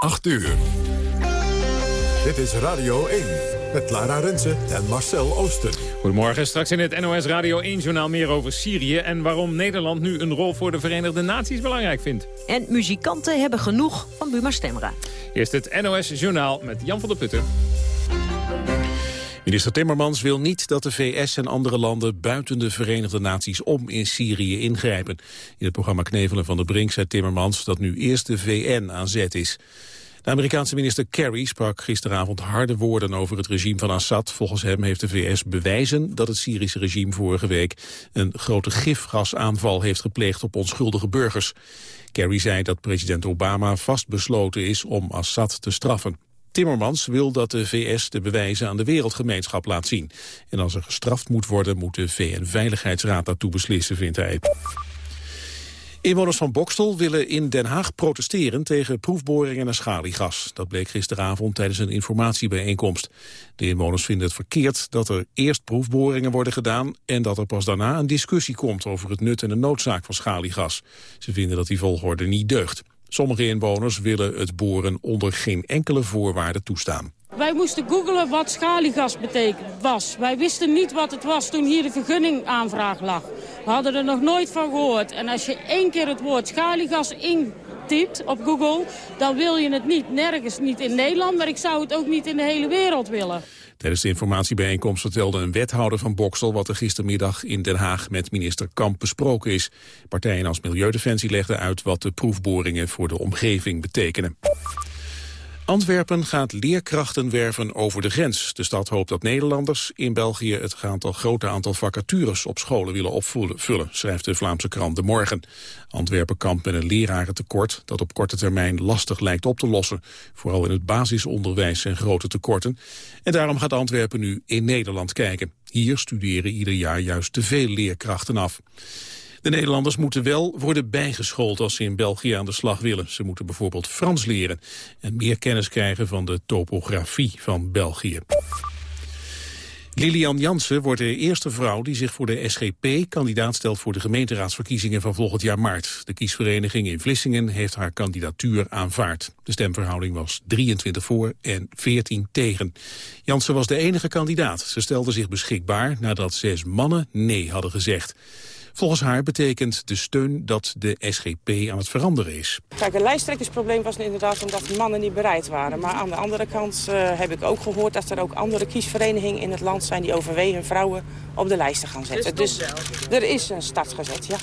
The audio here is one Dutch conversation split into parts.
8 uur. Dit is Radio 1 met Lara Rensen en Marcel Oosten. Goedemorgen, straks in het NOS Radio 1-journaal meer over Syrië... en waarom Nederland nu een rol voor de Verenigde Naties belangrijk vindt. En muzikanten hebben genoeg van Buma Stemra. Eerst het NOS-journaal met Jan van der Putten. Minister Timmermans wil niet dat de VS en andere landen buiten de Verenigde Naties om in Syrië ingrijpen. In het programma Knevelen van de Brink zei Timmermans dat nu eerst de VN aan zet is. De Amerikaanse minister Kerry sprak gisteravond harde woorden over het regime van Assad. Volgens hem heeft de VS bewijzen dat het Syrische regime vorige week een grote gifgasaanval heeft gepleegd op onschuldige burgers. Kerry zei dat president Obama vastbesloten is om Assad te straffen. Timmermans wil dat de VS de bewijzen aan de wereldgemeenschap laat zien. En als er gestraft moet worden, moet de VN-veiligheidsraad daartoe beslissen, vindt hij. Inwoners van Bokstel willen in Den Haag protesteren tegen proefboringen naar schaliegas. Dat bleek gisteravond tijdens een informatiebijeenkomst. De inwoners vinden het verkeerd dat er eerst proefboringen worden gedaan... en dat er pas daarna een discussie komt over het nut en de noodzaak van schaliegas. Ze vinden dat die volgorde niet deugt. Sommige inwoners willen het boren onder geen enkele voorwaarde toestaan. Wij moesten googlen wat schaliegas betekent, was. Wij wisten niet wat het was toen hier de vergunningaanvraag lag. We hadden er nog nooit van gehoord. En als je één keer het woord schaliegas intypt op Google... dan wil je het niet. Nergens niet in Nederland, maar ik zou het ook niet in de hele wereld willen. Tijdens de informatiebijeenkomst vertelde een wethouder van Boksel... wat er gistermiddag in Den Haag met minister Kamp besproken is. Partijen als Milieudefensie legden uit wat de proefboringen voor de omgeving betekenen. Antwerpen gaat leerkrachten werven over de grens. De stad hoopt dat Nederlanders in België het aantal, grote aantal vacatures op scholen willen opvullen, schrijft de Vlaamse krant De Morgen. Antwerpen kampt met een lerarentekort dat op korte termijn lastig lijkt op te lossen. Vooral in het basisonderwijs zijn grote tekorten. En daarom gaat Antwerpen nu in Nederland kijken. Hier studeren ieder jaar juist te veel leerkrachten af. De Nederlanders moeten wel worden bijgeschoold als ze in België aan de slag willen. Ze moeten bijvoorbeeld Frans leren en meer kennis krijgen van de topografie van België. Lilian Jansen wordt de eerste vrouw die zich voor de SGP kandidaat stelt voor de gemeenteraadsverkiezingen van volgend jaar maart. De kiesvereniging in Vlissingen heeft haar kandidatuur aanvaard. De stemverhouding was 23 voor en 14 tegen. Jansen was de enige kandidaat. Ze stelde zich beschikbaar nadat zes mannen nee hadden gezegd. Volgens haar betekent de steun dat de SGP aan het veranderen is. Kijk, het lijsttrekkersprobleem was inderdaad omdat de mannen niet bereid waren. Maar aan de andere kant uh, heb ik ook gehoord dat er ook andere kiesverenigingen in het land zijn... die overwegen vrouwen op de lijst te gaan zetten. Dus er is een start gezet, ja.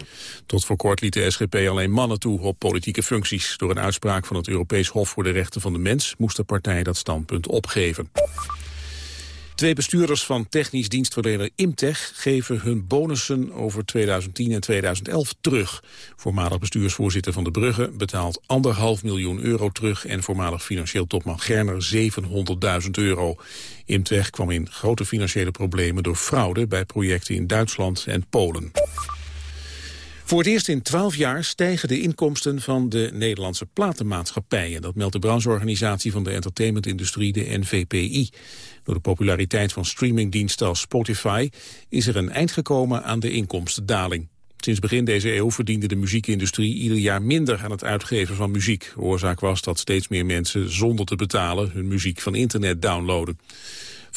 Tot voor kort liet de SGP alleen mannen toe op politieke functies. Door een uitspraak van het Europees Hof voor de Rechten van de Mens... moest de partij dat standpunt opgeven. Twee bestuurders van technisch dienstverlener Imtech geven hun bonussen over 2010 en 2011 terug. Voormalig bestuursvoorzitter van de Brugge betaalt anderhalf miljoen euro terug en voormalig financieel topman Gerner 700.000 euro. Imtech kwam in grote financiële problemen door fraude bij projecten in Duitsland en Polen. Voor het eerst in twaalf jaar stijgen de inkomsten van de Nederlandse platenmaatschappijen. Dat meldt de brancheorganisatie van de entertainmentindustrie, de NVPI. Door de populariteit van streamingdiensten als Spotify is er een eind gekomen aan de inkomstendaling. Sinds begin deze eeuw verdiende de muziekindustrie ieder jaar minder aan het uitgeven van muziek. oorzaak was dat steeds meer mensen zonder te betalen hun muziek van internet downloaden.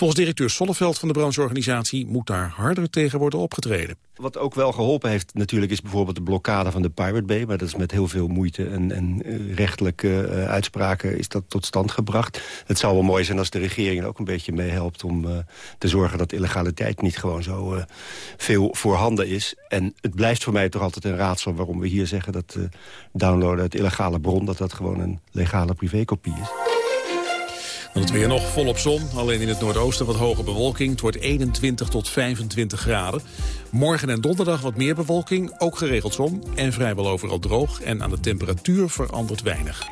Volgens directeur Solleveld van de brancheorganisatie moet daar harder tegen worden opgetreden. Wat ook wel geholpen heeft natuurlijk is bijvoorbeeld de blokkade van de Pirate Bay. Maar dat is met heel veel moeite en, en uh, rechtelijke uh, uitspraken is dat tot stand gebracht. Het zou wel mooi zijn als de regering er ook een beetje meehelpt om uh, te zorgen dat illegaliteit niet gewoon zo veel voorhanden is. En het blijft voor mij toch altijd een raadsel waarom we hier zeggen dat downloaden uit illegale bron, dat dat gewoon een legale privékopie is. Dan het weer nog volop zon, alleen in het noordoosten wat hoge bewolking. Het wordt 21 tot 25 graden. Morgen en donderdag wat meer bewolking, ook geregeld zon... en vrijwel overal droog en aan de temperatuur verandert weinig.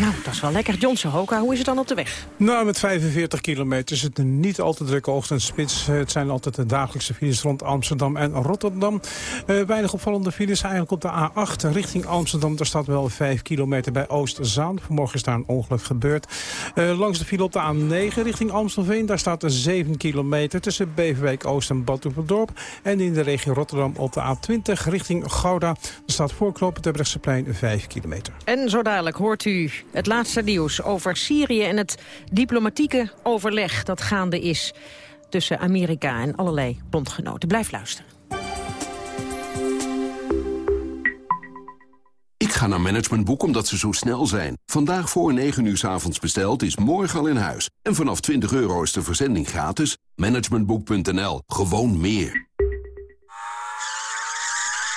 Nou, dat is wel lekker. Johnson Hoka, hoe is het dan op de weg? Nou, met 45 kilometer is het een niet al te drukke ochtendspits. Het zijn altijd de dagelijkse files rond Amsterdam en Rotterdam. Uh, weinig opvallende files eigenlijk op de A8 richting Amsterdam. Er staat wel 5 kilometer bij Oost-Zaan. Vanmorgen is daar een ongeluk gebeurd. Uh, langs de file op de A9 richting Amstelveen. Daar staat er 7 kilometer tussen Beverwijk Oost en Badhoevedorp. En in de regio Rotterdam op de A20 richting Gouda. Er staat voorknopend de Brechtseplein 5 kilometer. En zo dadelijk hoort u Het laatste nieuws over Syrië en het diplomatieke overleg dat gaande is tussen Amerika en allerlei bondgenoten. Blijf luisteren. Ik ga naar Managementboek omdat ze zo snel zijn. Vandaag voor 9 uur s avonds besteld is morgen al in huis. En vanaf 20 euro is de verzending gratis. Managementboek.nl. Gewoon meer.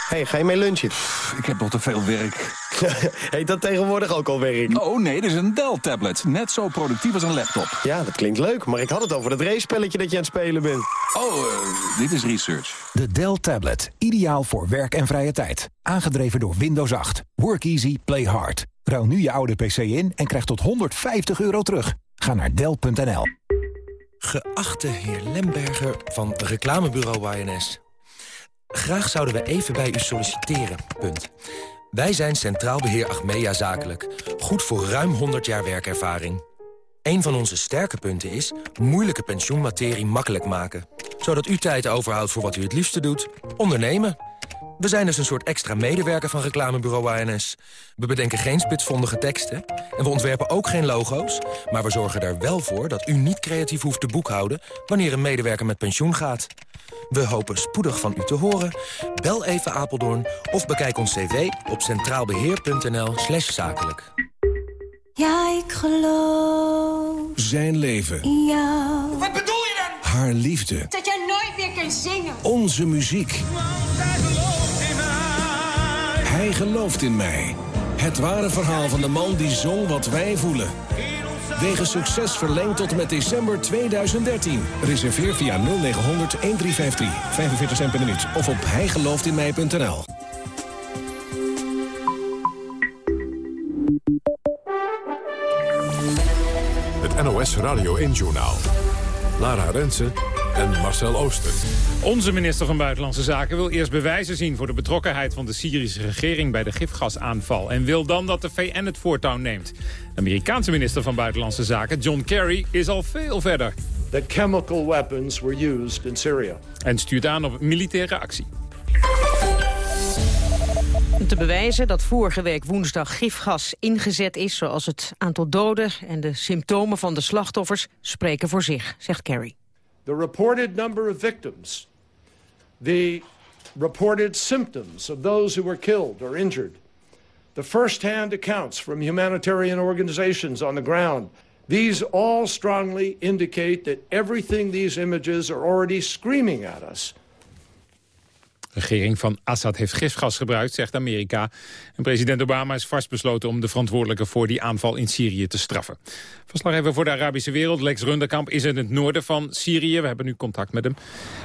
hey, ga je mee lunchen? ik heb nog te veel werk. Heet dat tegenwoordig ook al werk? Oh nee, dit is een Dell-tablet. Net zo productief als een laptop. Ja, dat klinkt leuk, maar ik had het over het race-spelletje dat je aan het spelen bent. Oh, uh, dit is research. De Dell Tablet. Ideaal voor werk en vrije tijd. Aangedreven door Windows 8. Work easy, play hard. Ruil nu je oude PC in en krijg tot 150 euro terug. Ga naar Dell.nl. Geachte heer Lemberger van reclamebureau YNS. Graag zouden we even bij u solliciteren. Punt. Wij zijn Centraal Beheer Achmea Zakelijk. Goed voor ruim 100 jaar werkervaring. Een van onze sterke punten is moeilijke pensioenmaterie makkelijk maken. Zodat u tijd overhoudt voor wat u het liefste doet. Ondernemen. We zijn dus een soort extra medewerker van reclamebureau ANS. We bedenken geen spitsvondige teksten en we ontwerpen ook geen logo's... maar we zorgen er wel voor dat u niet creatief hoeft te boekhouden... wanneer een medewerker met pensioen gaat. We hopen spoedig van u te horen. Bel even Apeldoorn of bekijk ons cv op centraalbeheer.nl slash zakelijk. Ja, ik geloof. Zijn leven. In jou. Wat bedoel je dan? Haar liefde. Dat jij nooit meer kunt zingen. Onze muziek. Hij gelooft in mij. Het ware verhaal van de man die zong wat wij voelen. Wegen succes verlengd tot en met december 2013. Reserveer via 0900 1353. 45 cent per minuut. Of op hijgelooftinmij.nl. Het NOS Radio 1-journaal. Lara Rensen en Marcel Ooster. Onze minister van Buitenlandse Zaken wil eerst bewijzen zien... voor de betrokkenheid van de Syrische regering bij de gifgasaanval... en wil dan dat de VN het voortouw neemt. De Amerikaanse minister van Buitenlandse Zaken, John Kerry, is al veel verder. The chemical weapons were used in Syria. En stuurt aan op militaire actie. Om te bewijzen dat vorige week woensdag gifgas ingezet is... zoals het aantal doden en de symptomen van de slachtoffers spreken voor zich, zegt Kerry. The reported number of victims, the reported symptoms of those who were killed or injured, the first-hand accounts from humanitarian organizations on the ground, these all strongly indicate that everything these images are already screaming at us de regering van Assad heeft gifgas gebruikt, zegt Amerika. En president Obama is vastbesloten om de verantwoordelijke voor die aanval in Syrië te straffen. Verslaggever voor de Arabische wereld, Lex Runderkamp, is in het noorden van Syrië. We hebben nu contact met hem.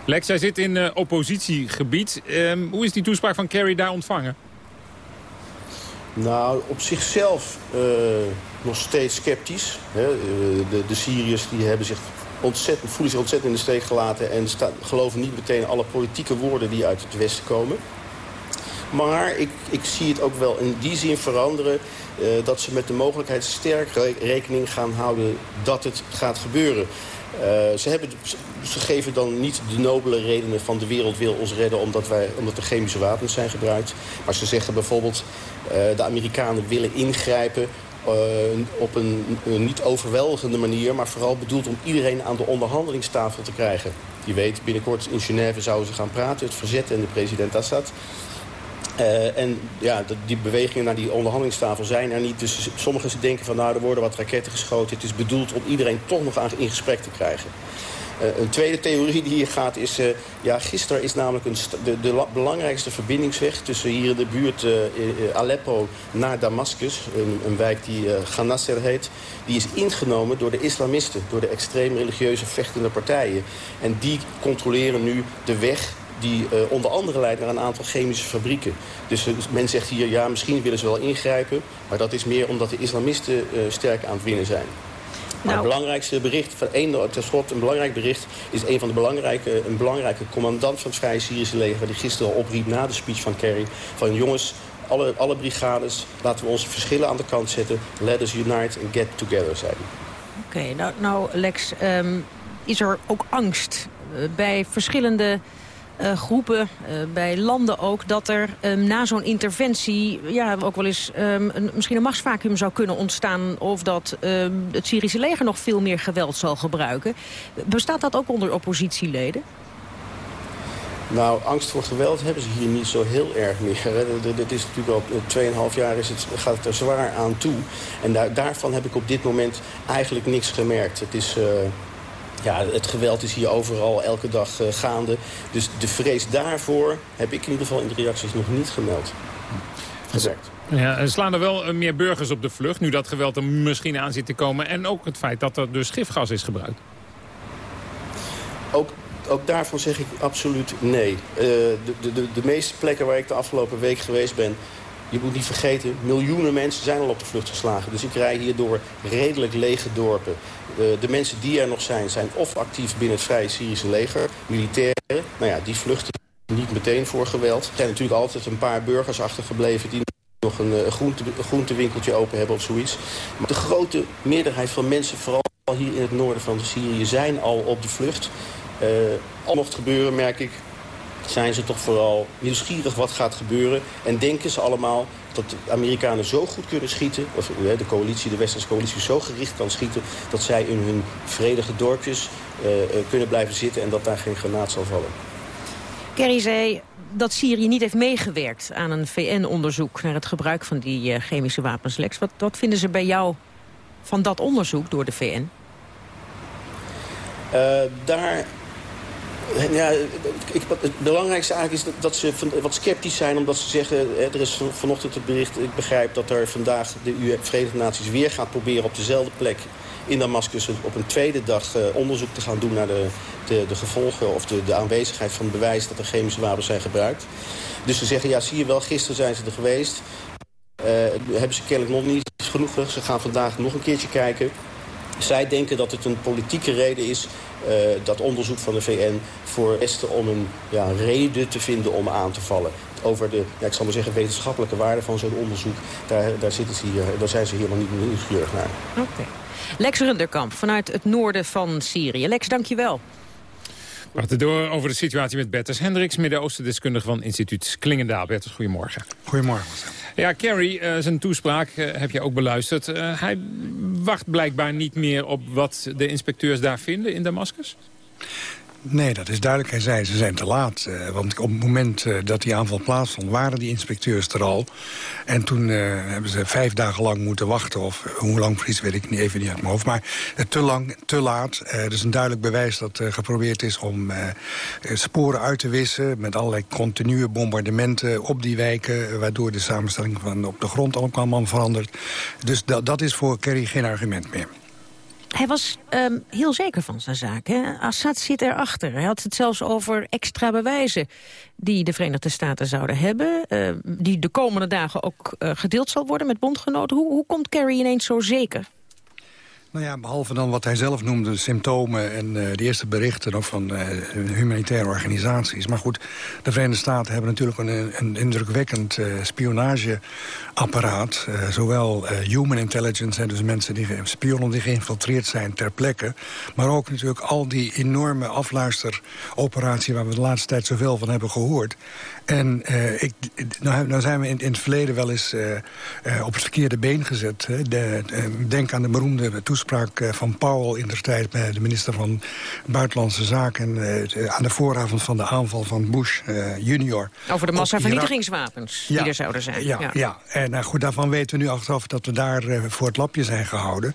Lex, hij zit in uh, oppositiegebied. Uh, hoe is die toespraak van Kerry daar ontvangen? Nou, op zichzelf uh, nog steeds sceptisch. Hè. De, de Syriërs die hebben zich ontzettend, voelen zich ontzettend in de steek gelaten... en geloven niet meteen alle politieke woorden die uit het Westen komen. Maar ik, ik zie het ook wel in die zin veranderen... Uh, dat ze met de mogelijkheid sterk rekening gaan houden dat het gaat gebeuren. Uh, ze, hebben, geven dan niet de nobele redenen van de wereld wil ons redden... omdat, wij, omdat er chemische wapens zijn gebruikt. Maar ze zeggen bijvoorbeeld... Uh, de Amerikanen willen ingrijpen op een, niet overweldigende manier... maar vooral bedoeld om iedereen aan de onderhandelingstafel te krijgen. Je weet, binnenkort in Genève zouden ze gaan praten, het verzet en de president Assad. Uh, en ja, die bewegingen naar die onderhandelingstafel zijn er niet. Dus sommigen denken van nou, er worden wat raketten geschoten. Het is bedoeld om iedereen toch nog aan, in gesprek te krijgen. Uh, een tweede theorie die hier gaat is... Uh, ja, gisteren is namelijk een de, de belangrijkste verbindingsweg... tussen hier in de buurt uh, Aleppo naar Damascus... Een, een wijk die Ghanasser heet... die is ingenomen door de islamisten... door de extreem religieuze vechtende partijen. En die controleren nu de weg die onder andere leidt naar een aantal chemische fabrieken. Dus men zegt hier, ja, misschien willen ze wel ingrijpen... maar dat is meer omdat de islamisten sterk aan het winnen zijn. Maar nou. het belangrijkste bericht, van één, tenslotte een belangrijk bericht... is een van de belangrijke, een belangrijke commandant van het Vrije Syrische leger... die gisteren al opriep na de speech van Kerry... van jongens, alle, alle brigades, laten we onze verschillen aan de kant zetten... let us unite and get together, zei Oké, okay, nou, nou Lex, um, is er ook angst bij verschillende eh, groepen, eh, bij landen ook... dat er ehm, na zo'n interventie ja, ook wel eens ehm, een, misschien een machtsvacuum zou kunnen ontstaan... of dat ehm, het Syrische leger nog veel meer geweld zal gebruiken. Bestaat dat ook onder oppositieleden? Nou, angst voor geweld hebben ze hier niet zo heel erg meer. Dit is natuurlijk al 2,5 jaar is het, gaat het er zwaar aan toe. En daar, daarvan heb ik op dit moment eigenlijk niks gemerkt. Het is... Uh, ja, het geweld is hier overal elke dag uh, gaande. Dus de vrees daarvoor heb ik in ieder geval in de reacties nog niet gemeld. Gezegd. Ja, er slaan er wel eh, meer burgers op de vlucht, nu dat geweld er misschien aan zit te komen. En ook het feit dat er dus gifgas is gebruikt. Ook ook daarvan zeg ik absoluut nee. Uh, de, de, de, de meeste plekken waar ik de afgelopen week geweest ben... je moet niet vergeten, miljoenen mensen zijn al op de vlucht geslagen. Dus ik rij hier door redelijk lege dorpen. Uh, de mensen die er nog zijn, zijn of actief binnen het Vrije Syrische leger... militairen, nou ja, die vluchten niet meteen voor geweld. Er zijn natuurlijk altijd een paar burgers achtergebleven... die nog een, uh, groente, groentewinkeltje open hebben of zoiets. Maar de grote meerderheid van mensen, vooral hier in het noorden van Syrië... zijn al op de vlucht. Uh, al mocht gebeuren, merk ik, zijn ze toch vooral nieuwsgierig wat gaat gebeuren. En denken ze allemaal dat de Amerikanen zo goed kunnen schieten... of de coalitie, de westerse coalitie zo gericht kan schieten... dat zij in hun vredige dorpjes uh, kunnen blijven zitten... en dat daar geen granaat zal vallen. Kerry zei dat Syrië niet heeft meegewerkt aan een VN-onderzoek... naar het gebruik van die chemische wapens. Lex, wat, wat vinden ze bij jou van dat onderzoek door de VN? Uh, daar ja, ik, het belangrijkste eigenlijk is dat, ze wat sceptisch zijn... omdat ze zeggen, er is vanochtend het bericht... ik begrijp dat er vandaag de Verenigde Naties weer gaat proberen... op dezelfde plek in Damascus op een tweede dag uh, onderzoek te gaan doen... naar de, de, de gevolgen of de, de aanwezigheid van bewijs... dat er chemische wapens zijn gebruikt. Dus ze zeggen, ja, zie je wel, gisteren zijn ze er geweest. Uh, hebben ze kennelijk nog niet genoeg. Ze gaan vandaag nog een keertje kijken. Zij denken dat het een politieke reden is uh, dat onderzoek van de VN voor Westen om een ja, reden te vinden om aan te vallen. Over de, ja, ik zal maar zeggen, wetenschappelijke waarde van zo'n onderzoek, daar, daar, zitten ze hier, daar zijn ze helemaal niet nieuwsgierig naar. Oké. Lex Runderkamp vanuit het noorden van Syrië. Lex, dankjewel. We praten door over de situatie met Bertus Hendricks... Midden-Oosten-deskundige van instituut Klingendaal. Bertus, goedemorgen. Goedemorgen. Ja, Kerry, uh, zijn toespraak uh, heb je ook beluisterd. Uh, hij wacht blijkbaar niet meer op wat de inspecteurs daar vinden in Damascus? Nee, dat is duidelijk. Hij zei, ze zijn te laat. Uh, want op het moment uh, dat die aanval plaatsvond, waren die inspecteurs er al. En toen uh, hebben ze vijf dagen lang moeten wachten. Of hoe lang precies, weet ik niet, even niet uit mijn hoofd. Maar te lang, te laat. Is een duidelijk bewijs dat geprobeerd is om sporen uit te wissen... met allerlei continue bombardementen op die wijken... waardoor de samenstelling van op de grond allemaal verandert. Dus dat, dat is voor Kerry geen argument meer. Hij was um, heel zeker van zijn zaak. Hè? Assad zit erachter. Hij had het zelfs over extra bewijzen die de Verenigde Staten zouden hebben. Uh, die de komende dagen ook uh, gedeeld zal worden met bondgenoten. Hoe, hoe komt Kerry ineens zo zeker? Nou ja, behalve dan wat hij zelf noemde, symptomen en uh, de eerste berichten van uh, humanitaire organisaties. Maar goed, de Verenigde Staten hebben natuurlijk een, een indrukwekkend uh, spionageapparaat. zowel human intelligence, dus mensen die spionnen die geïnfiltreerd zijn ter plekke. Maar ook natuurlijk al die enorme afluisteroperatie waar we de laatste tijd zoveel van hebben gehoord. En uh, ik, nou, nou, zijn we in, in, het verleden wel eens uh, uh, op het verkeerde been gezet. Hè. De, denk aan de beroemde toespraak van Powell in de tijd... bij de minister van Buitenlandse Zaken... aan de vooravond van de aanval van Bush junior. Over de massavernietigingswapens die er zouden zijn. Ja, ja. ja. en goed, daarvan weten we nu achteraf dat we daar voor het lapje zijn gehouden.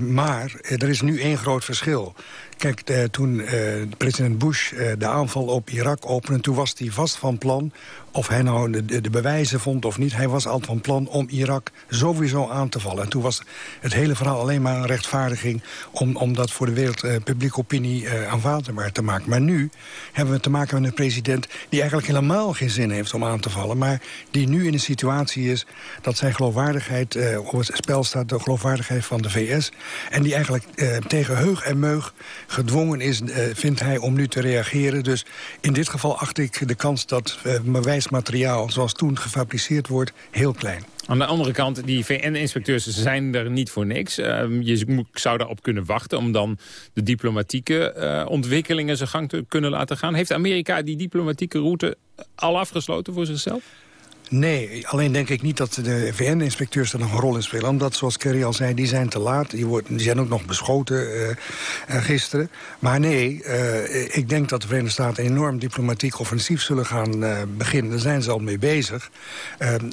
maar er is nu één groot verschil. Kijk, eh, toen uh, president Bush uh, de aanval op Irak opende... toen was hij vast van plan of hij nou de, de, bewijzen vond of niet... hij was altijd van plan om Irak sowieso aan te vallen. En toen was het hele verhaal alleen maar een rechtvaardiging... om, om dat voor de wereld uh, publieke opinie uh, aanvaardbaar te maken. Maar nu hebben we te maken met een president... die eigenlijk helemaal geen zin heeft om aan te vallen... maar die nu in een situatie is dat zijn geloofwaardigheid... Uh, op het spel staat, de geloofwaardigheid van de VS... en die eigenlijk tegen heug en meug gedwongen is, eh, vindt hij, om nu te reageren. Dus in dit geval acht ik de kans dat uh, bewijsmateriaal... zoals toen gefabriceerd wordt, heel klein. Aan de andere kant, die VN-inspecteurs zijn er niet voor niks. Uh, je zou daarop kunnen wachten om dan de diplomatieke uh, ontwikkelingen zijn gang te kunnen laten gaan. Heeft Amerika die diplomatieke route al afgesloten voor zichzelf? Nee, alleen denk ik niet dat de VN-inspecteurs er nog een rol in spelen. Omdat, zoals Kerry al zei, die zijn te laat. Die, worden, die zijn ook nog beschoten uh, uh, gisteren. Maar nee, uh, ik denk dat de Verenigde Staten enorm diplomatiek offensief zullen gaan beginnen. Daar zijn ze al mee bezig. En,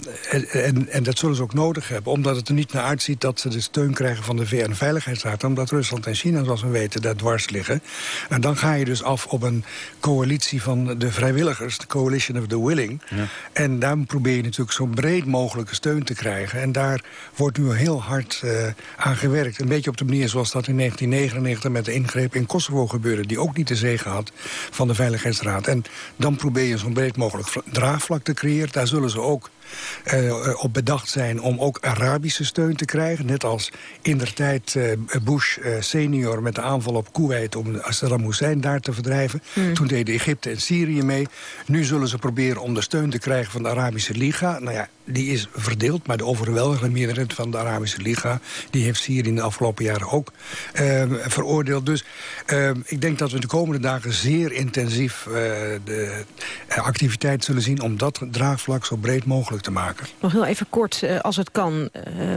en, en, dat zullen ze ook nodig hebben. Omdat het er niet naar uitziet dat ze de steun krijgen van de VN-veiligheidsraad. Omdat Rusland en China, zoals we weten, daar dwars liggen. En dan ga je dus af op een coalitie van de vrijwilligers. De Coalition of the Willing. Ja. En daar probeer je natuurlijk zo breed mogelijke steun te krijgen. En daar wordt nu heel hard uh, aan gewerkt. Een beetje op de manier zoals dat in 1999 met de ingreep in Kosovo gebeurde... die ook niet de zegen had van de Veiligheidsraad. En dan probeer je zo'n breed mogelijk draagvlak te creëren. Daar zullen ze ook uh, op bedacht zijn om ook Arabische steun te krijgen. Net als in der tijd uh, Bush senior met de aanval op Kuwait... om Saddam Hussein daar te verdrijven. Mm. Toen deden Egypte en Syrië mee. Nu zullen ze proberen om de steun te krijgen van de Arabische Liga. Nou ja, die is verdeeld, maar de overweldigende meerderheid van de Arabische Liga... die heeft Syrië in de afgelopen jaren ook uh, veroordeeld. Dus uh, ik denk dat we de komende dagen zeer intensief uh, de activiteit zullen zien... om dat draagvlak zo breed mogelijk te maken. Nog heel even kort, als het kan,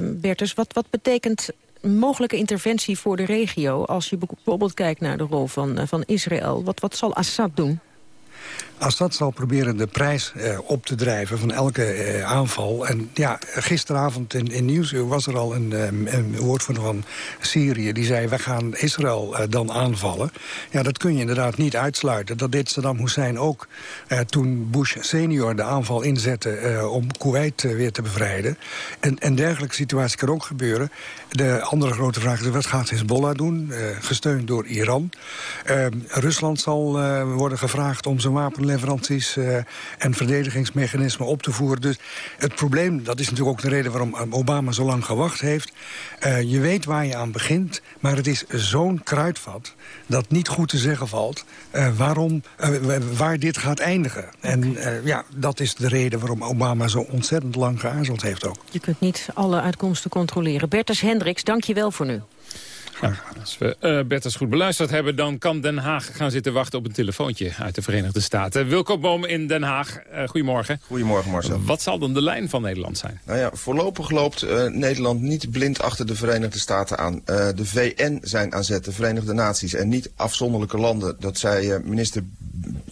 Bertus. Wat, wat betekent mogelijke interventie voor de regio... als je bijvoorbeeld kijkt naar de rol van, van Israël? Wat, wat zal Assad doen? Assad zal proberen de prijs eh, op te drijven van elke eh, aanval. En ja, gisteravond in, in Nieuwsuur was er al een, um, een woordvoerder van Syrië... die zei, we gaan Israël dan aanvallen. Ja, dat kun je inderdaad niet uitsluiten. Dat deed Saddam Hussein ook toen Bush senior de aanval inzette... om Kuwait weer te bevrijden. En, en dergelijke situatie kan ook gebeuren. De andere grote vraag is, wat gaat Hezbollah doen? gesteund door Iran. Ehm, Rusland zal worden gevraagd om zijn wapenleveranties uh, en verdedigingsmechanismen op te voeren. Dus het probleem, dat is natuurlijk ook de reden waarom Obama zo lang gewacht heeft. Uh, je weet waar je aan begint, maar het is zo'n kruidvat dat niet goed te zeggen valt waarom, waar dit gaat eindigen. En ja, dat is de reden waarom Obama zo ontzettend lang geaarzeld heeft ook. Je kunt niet alle uitkomsten controleren. Bertus Hendricks, dank je wel voor nu. Ja, als we uh, Bertens goed beluisterd hebben... dan kan Den Haag gaan zitten wachten op een telefoontje uit de Verenigde Staten. Wilco Boom in Den Haag, uh, goedemorgen. Goedemorgen Marcel. Wat zal dan de lijn van Nederland zijn? Nou ja, voorlopig loopt uh, Nederland niet blind achter de Verenigde Staten aan. de VN zijn aan zet, de Verenigde Naties en niet afzonderlijke landen. Dat zei minister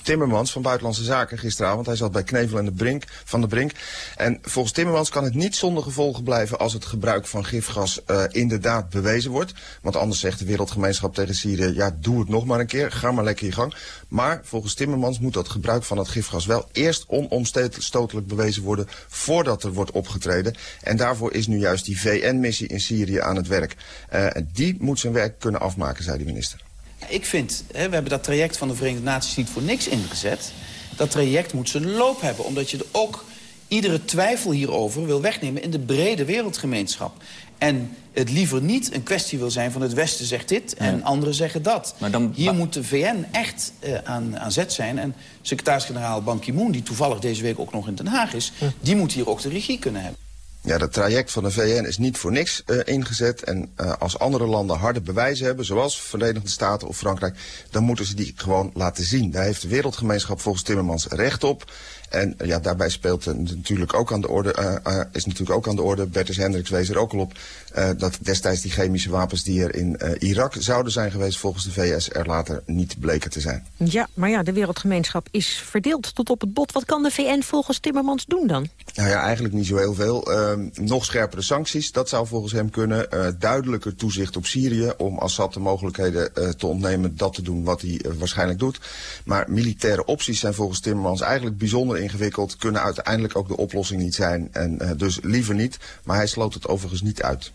Timmermans van Buitenlandse Zaken gisteravond. Hij zat bij Knevel en de Brink, van de Brink. En volgens Timmermans kan het niet zonder gevolgen blijven... als het gebruik van gifgas uh, inderdaad bewezen wordt. Want anders zegt de wereldgemeenschap tegen Syrië... ja, doe het nog maar een keer, ga maar lekker je gang. Maar volgens Timmermans moet dat gebruik van het gifgas... wel eerst onomstotelijk bewezen worden... voordat er wordt opgetreden. En daarvoor is nu juist die VN-missie in Syrië aan het werk. Uh, die moet zijn werk kunnen afmaken, zei de minister. Ik vind, hè, we hebben dat traject van de Verenigde Naties niet voor niks ingezet. Dat traject moet zijn loop hebben, omdat je er ook iedere twijfel hierover wil wegnemen in de brede wereldgemeenschap. En het liever niet een kwestie wil zijn van het Westen zegt dit en ja. anderen zeggen dat. Maar dan, Hier moet de VN echt uh, aan, aan zet zijn. En secretaris-generaal Ban Ki-moon, die toevallig deze week ook nog in Den Haag is... Ja. die moet hier ook de regie kunnen hebben. Ja, dat traject van de VN is niet voor niks uh, ingezet. En uh, als andere landen harde bewijzen hebben, zoals Verenigde Staten of Frankrijk... dan moeten ze die gewoon laten zien. Daar heeft de wereldgemeenschap volgens Timmermans recht op. En ja, daarbij speelt natuurlijk ook aan de orde, uh, uh, is natuurlijk ook aan de orde, Bertus Hendricks wees er ook al op, uh, dat destijds die chemische wapens die er in Irak zouden zijn geweest volgens de VS er later niet bleken te zijn. Ja, maar ja, de wereldgemeenschap is verdeeld tot op het bot. Wat kan de VN volgens Timmermans doen dan? Nou ja, eigenlijk niet zo heel veel. Nog scherpere sancties, dat zou volgens hem kunnen. duidelijker toezicht op Syrië om Assad de mogelijkheden te ontnemen dat te doen wat hij waarschijnlijk doet. Maar militaire opties zijn volgens Timmermans eigenlijk bijzonder ingewikkeld, kunnen uiteindelijk ook de oplossing niet zijn. En dus liever niet, maar hij sloot het overigens niet uit.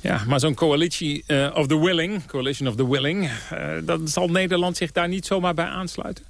Ja, maar zo'n coalitie of the willing, coalition of the willing, dan zal Nederland zich daar niet zomaar bij aansluiten?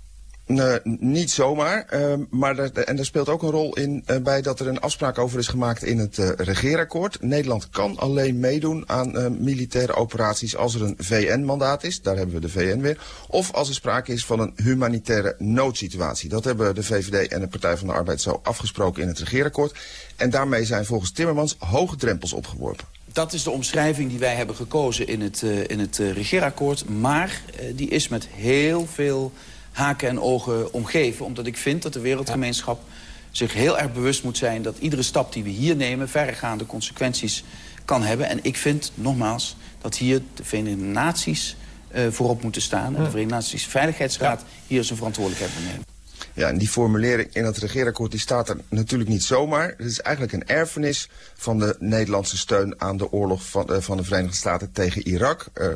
Nee, niet zomaar. Ehm, maar en er speelt ook een rol in uh, bij dat er een afspraak over is gemaakt in het uh, regeerakkoord. Nederland kan alleen meedoen aan uh, militaire operaties als er een VN-mandaat is. Daar hebben we de VN weer. Of als er sprake is van een humanitaire noodsituatie. Dat hebben de VVD en de Partij van de Arbeid zo afgesproken in het regeerakkoord. En daarmee zijn volgens Timmermans hoge drempels opgeworpen. Dat is de omschrijving die wij hebben gekozen in het, in het regeerakkoord. Maar die is met heel veel haken en ogen omgeven. Omdat ik vind dat de wereldgemeenschap zich heel erg bewust moet zijn... dat iedere stap die we hier nemen verregaande consequenties kan hebben. En ik vind, nogmaals, dat hier de Verenigde Naties uh, voorop moeten staan... en de Verenigde Naties Veiligheidsraad hier zijn verantwoordelijkheid moet nemen. Ja, en die formulering in het regeerakkoord die staat er natuurlijk niet zomaar. Het is eigenlijk een erfenis van de Nederlandse steun aan de oorlog van, uh, van de Verenigde Staten tegen Irak. Uh,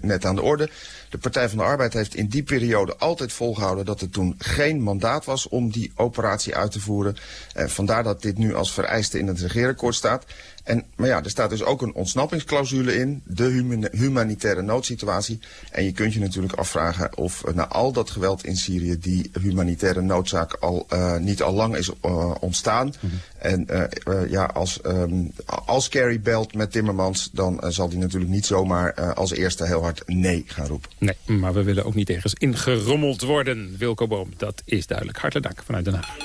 net aan de orde. De Partij van de Arbeid heeft in die periode altijd volgehouden dat er toen geen mandaat was om die operatie uit te voeren. Uh, vandaar dat dit nu als vereiste in het regeerakkoord staat. En, maar ja, er staat dus ook een ontsnappingsclausule in, de humanitaire noodsituatie. En je kunt je natuurlijk afvragen of uh, na al dat geweld in Syrië die humanitaire noodzaak al uh, niet al lang is uh, ontstaan. Mm -hmm. En ja, als, um, als Kerry belt met Timmermans, dan zal hij natuurlijk niet zomaar als eerste heel hard nee gaan roepen. Nee, maar we willen ook niet ergens ingerommeld worden, Wilco Boom. Dat is duidelijk. Hartelijk dank vanuit Den Haag.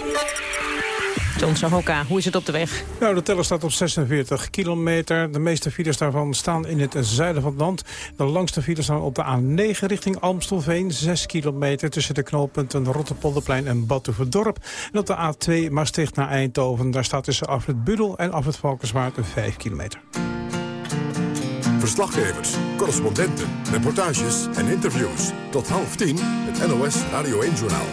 John Sahoka, hoe is het op de weg? Nou, de teller staat op 46 kilometer. De meeste files daarvan staan in het zuiden van het land. De langste files staan op de A9 richting Amstelveen. 6 kilometer tussen de knooppunten Rotterpolderplein en Batuverdorp. En op de A2 Maastricht naar Eindhoven. Daar staat tussen Afrit Budel en Afrit Valkenswaard 5 kilometer. Verslaggevers, correspondenten, reportages en interviews. Tot half tien het NOS Radio 1-journaal.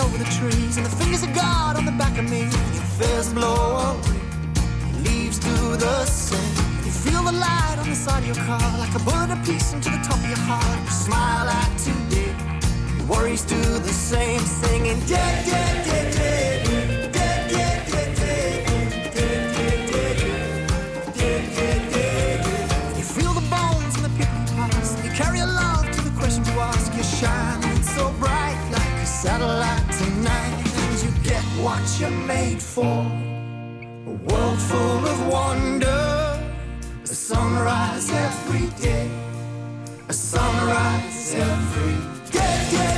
over the trees and the fingers of God on the back of me. Your fears blow away, leaves do the same. You feel the light on the side of your car like a bullet apiece into the top of your heart. Smile at today, worries do the same, singing. Dead, dead, dead, dead. Shining so bright like a satellite tonight. And you get what you're made for. A world full of wonder, a sunrise every day, a sunrise every day, day,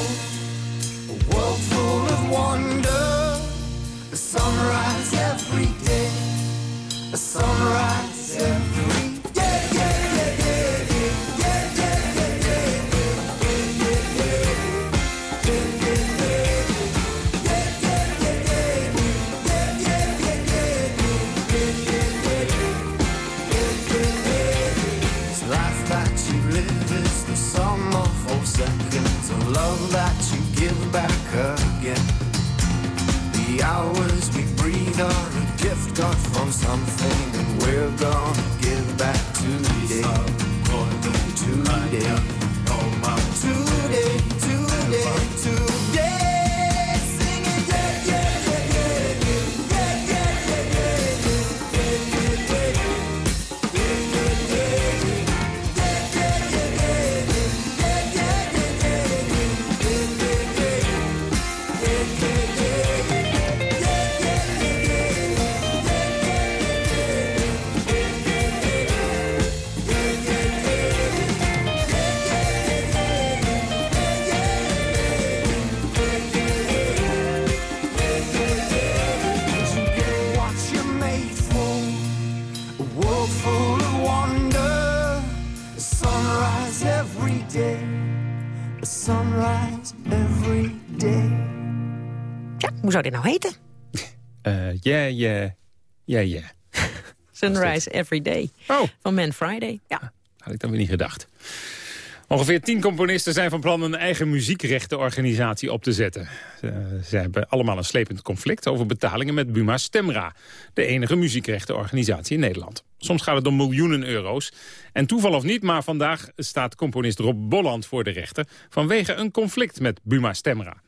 zou dit nou heten? Yeah, yeah, yeah, yeah. Sunrise Every Day oh. van Man Friday. Ja. Had ik dan weer niet gedacht. Ongeveer tien componisten zijn van plan een eigen muziekrechtenorganisatie op te zetten. Ze, ze hebben allemaal een slepend conflict over betalingen met Buma Stemra. De enige muziekrechtenorganisatie in Nederland. Soms gaat het om miljoenen euro's. En toeval of niet, maar vandaag staat componist Rob Bolland voor de rechter... vanwege een conflict met Buma Stemra.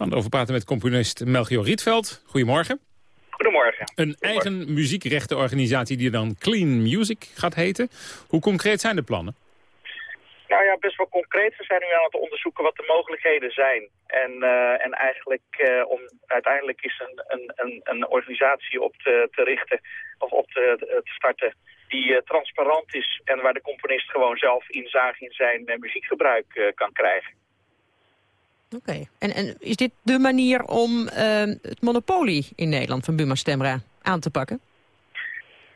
We gaan erover praten met componist Melchior Rietveld. Goedemorgen. Goedemorgen. Een eigen muziekrechtenorganisatie die dan Clean Music gaat heten. Hoe concreet zijn de plannen? Nou ja, best wel concreet. We zijn nu aan het onderzoeken wat de mogelijkheden zijn. En, uh, en eigenlijk uh, om uiteindelijk is een, een, een, een organisatie op te, te, richten of op te, te starten die uh, transparant is en waar de componist gewoon zelf inzage in zijn muziekgebruik kan krijgen. Oké, en, en is dit de manier om het monopolie in Nederland van Buma Stemra aan te pakken?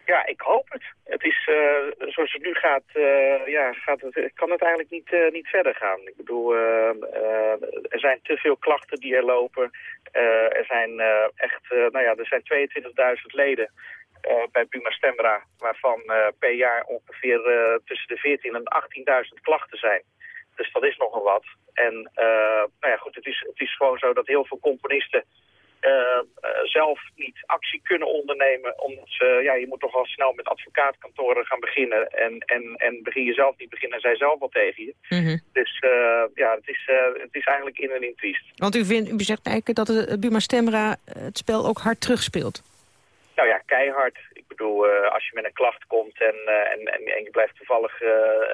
Ja, ik hoop het. Het is, uh, zoals het nu gaat, uh, ja, gaat het, kan het eigenlijk niet, uh, niet verder gaan. Ik bedoel, er zijn te veel klachten die er lopen. er zijn echt, nou ja, er zijn 22.000 leden bij Buma Stemra, waarvan per jaar ongeveer tussen de 14.000 en 18.000 klachten zijn. Dus dat is nogal wat. En nou ja, goed, het is, het is gewoon zo dat heel veel componisten uh, uh, zelf niet actie kunnen ondernemen. Omdat ze, ja, je moet toch al snel met advocaatkantoren gaan beginnen. En, en, en begin je zelf niet beginnen, zij zelf wel tegen je. Mm -hmm. Dus ja, het is, het is eigenlijk in en in triest. Want u, vindt, u zegt eigenlijk dat de Buma Stemra het spel ook hard terugspeelt. Nou ja, keihard. Uh, als je met een klacht komt en, uh, en, en, je blijft toevallig uh,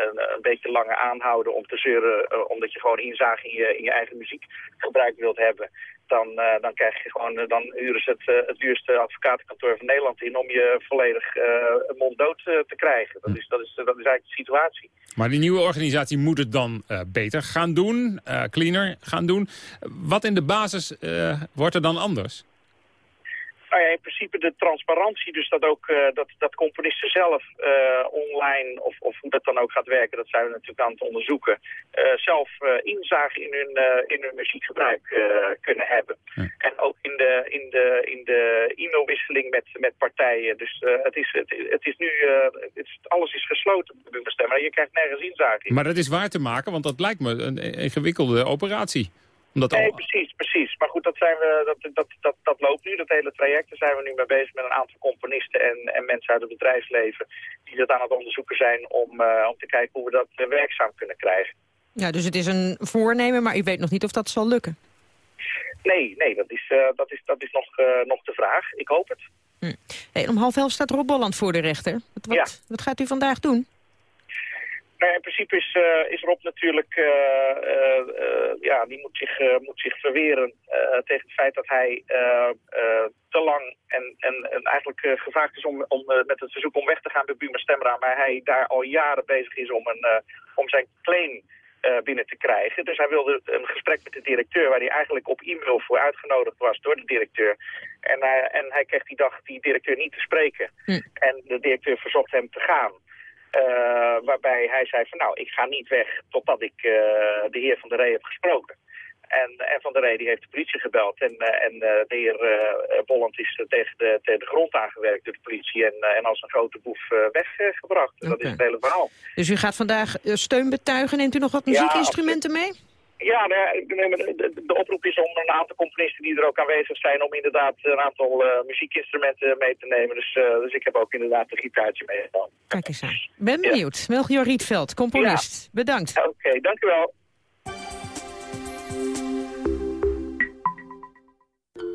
een, een, beetje langer aanhouden om te zeuren, omdat je gewoon inzage in je, in je eigen muziek gebruik wilt hebben, dan, dan krijg je gewoon, dan huren ze het, het duurste advocatenkantoor van Nederland in om je volledig monddood te krijgen. Dat is, dat, is, dat is eigenlijk de situatie. Maar die nieuwe organisatie moet het dan beter gaan doen, cleaner gaan doen. Wat in de basis wordt er dan anders? Nou ja, in principe de transparantie, dus dat ook uh, dat, dat componisten zelf uh, online, of, of hoe dat dan ook gaat werken, dat zijn we natuurlijk aan het onderzoeken, uh, zelf inzage in hun, in hun muziekgebruik kunnen hebben. Ja. En ook in de, in de, in de e-mailwisseling met, met partijen. Dus het, is, het, het is nu, het is, alles is gesloten met bestemmen. Je krijgt nergens inzage in. Maar dat is waar te maken, want dat lijkt me een ingewikkelde operatie. Omdat nee, al... precies, precies. Maar goed, dat, zijn we, dat, dat, dat, dat loopt nu, dat hele traject. Daar zijn we nu mee bezig met een aantal componisten en, en mensen uit het bedrijfsleven... die dat aan het onderzoeken zijn om, uh, om te kijken hoe we dat uh, werkzaam kunnen krijgen. Ja, dus het is een voornemen, maar u weet nog niet of dat zal lukken? Nee, nee dat, is, uh, dat, is, dat is nog, nog de vraag. Ik hoop het. Hm. Hey, om half elf staat Rob Bolland voor de rechter. Wat, wat, ja. wat gaat u vandaag doen? Nou, in principe is, uh, is Rob natuurlijk, uh, uh, ja, die moet zich, moet zich verweren tegen het feit dat hij te lang en, en, en eigenlijk gevraagd is om, om met het verzoek om weg te gaan bij Buma Stemra, maar hij daar al jaren bezig is om, een, om zijn claim binnen te krijgen. Dus hij wilde een gesprek met de directeur, waar hij eigenlijk op e-mail voor uitgenodigd was door de directeur. En, en hij kreeg die dag die directeur niet te spreken. Hm. En de directeur verzocht hem te gaan. Uh, waarbij hij zei van nou, ik ga niet weg totdat ik uh, de heer Van der Ree heb gesproken. En, en Van der Ree die heeft de politie gebeld. En, uh, en de heer Bolland is tegen de, tegen de grond aangewerkt door de politie. En, en als een grote boef weggebracht. Okay. Dat is het hele verhaal. Dus u gaat vandaag steun betuigen. Neemt u nog wat muziekinstrumenten ja, mee? Ja, de, de, de, oproep is om een aantal componisten die er ook aanwezig zijn... om inderdaad een aantal uh, muziekinstrumenten mee te nemen. Dus, uh, dus ik heb ook inderdaad een gitaartje meegenomen. Kijk eens aan. Ben benieuwd. Ja. Melchior Rietveld, componist. Ja. Bedankt. Oké, okay, dank u wel.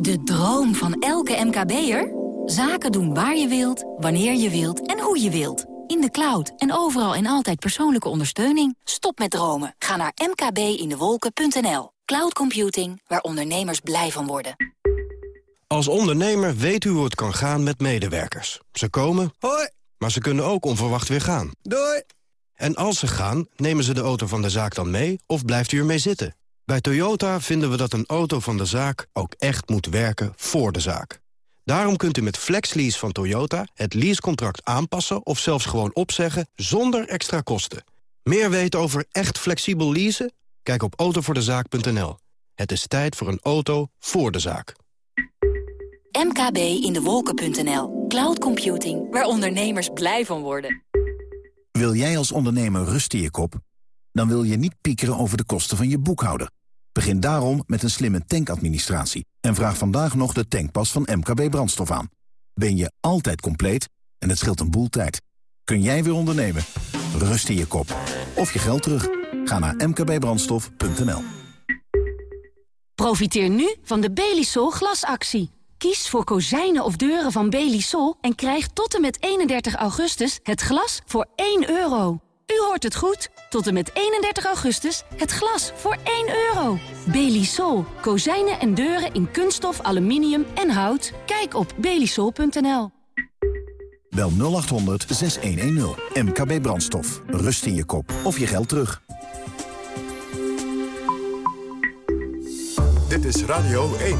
De droom van elke MKB'er? Zaken doen waar je wilt, wanneer je wilt en hoe je wilt. In de cloud en overal en altijd persoonlijke ondersteuning. Stop met dromen. Ga naar mkbindewolken.nl. Cloud computing, waar ondernemers blij van worden. Als ondernemer weet u hoe het kan gaan met medewerkers. Ze komen, Hoi. maar ze kunnen ook onverwacht weer gaan. Doei. En als ze gaan, nemen ze de auto van de zaak dan mee of blijft u ermee zitten? Bij Toyota vinden we dat een auto van de zaak ook echt moet werken voor de zaak. Daarom kunt u met FlexLease van Toyota het leasecontract aanpassen... of zelfs gewoon opzeggen zonder extra kosten. Meer weten over echt flexibel leasen? Kijk op autovoordezaak.nl. Het is tijd voor een auto voor de zaak. mkbindewolken.nl. Cloud computing, waar ondernemers blij van worden. Wil jij als ondernemer rust in je kop? Dan wil je niet piekeren over de kosten van je boekhouder. Begin daarom met een slimme tankadministratie. En vraag vandaag nog de tankpas van MKB Brandstof aan. Ben je altijd compleet en het scheelt een boel tijd. Kun jij weer ondernemen? Rust in je kop. Of je geld terug. Ga naar mkbbrandstof.nl Profiteer nu van de Belisol glasactie. Kies voor kozijnen of deuren van Belisol en krijg tot en met 31 augustus het glas voor 1 euro. U hoort het goed. Tot en met 31 augustus het glas voor 1 euro. Belisol. Kozijnen en deuren in kunststof, aluminium en hout. Kijk op belisol.nl. Bel 0800 6110. MKB Brandstof. Rust in je kop. Of je geld terug. Dit is Radio 1.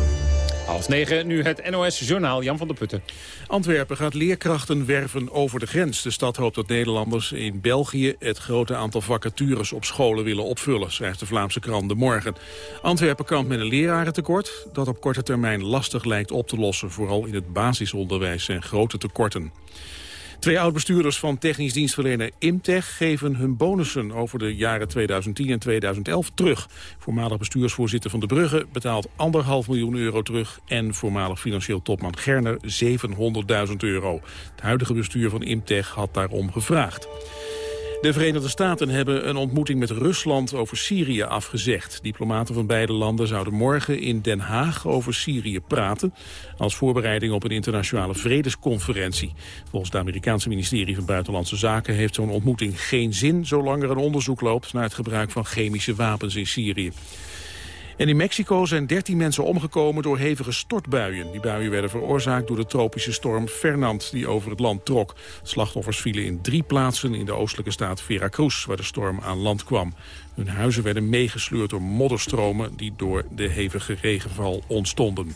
Half negen, nu het NOS-journaal Jan van der Putten. Antwerpen gaat leerkrachten werven over de grens. De stad hoopt dat Nederlanders in België het grote aantal vacatures op scholen willen opvullen, schrijft de Vlaamse krant De Morgen. Antwerpen kampt met een lerarentekort dat op korte termijn lastig lijkt op te lossen. Vooral in het basisonderwijs zijn grote tekorten. Twee oud-bestuurders van technisch dienstverlener Imtech geven hun bonussen over de jaren 2010 en 2011 terug. Voormalig bestuursvoorzitter van de Brugge betaalt anderhalf miljoen euro terug en voormalig financieel topman Gerner 700.000 euro. Het huidige bestuur van Imtech had daarom gevraagd. De Verenigde Staten hebben een ontmoeting met Rusland over Syrië afgezegd. Diplomaten van beide landen zouden morgen in Den Haag over Syrië praten... als voorbereiding op een internationale vredesconferentie. Volgens het Amerikaanse ministerie van Buitenlandse Zaken... heeft zo'n ontmoeting geen zin zolang er een onderzoek loopt... naar het gebruik van chemische wapens in Syrië. En in Mexico zijn 13 mensen omgekomen door hevige stortbuien. Die buien werden veroorzaakt door de tropische storm Fernand die over het land trok. Slachtoffers vielen in drie plaatsen in de oostelijke staat Veracruz... waar de storm aan land kwam. Hun huizen werden meegesleurd door modderstromen... die door de hevige regenval ontstonden.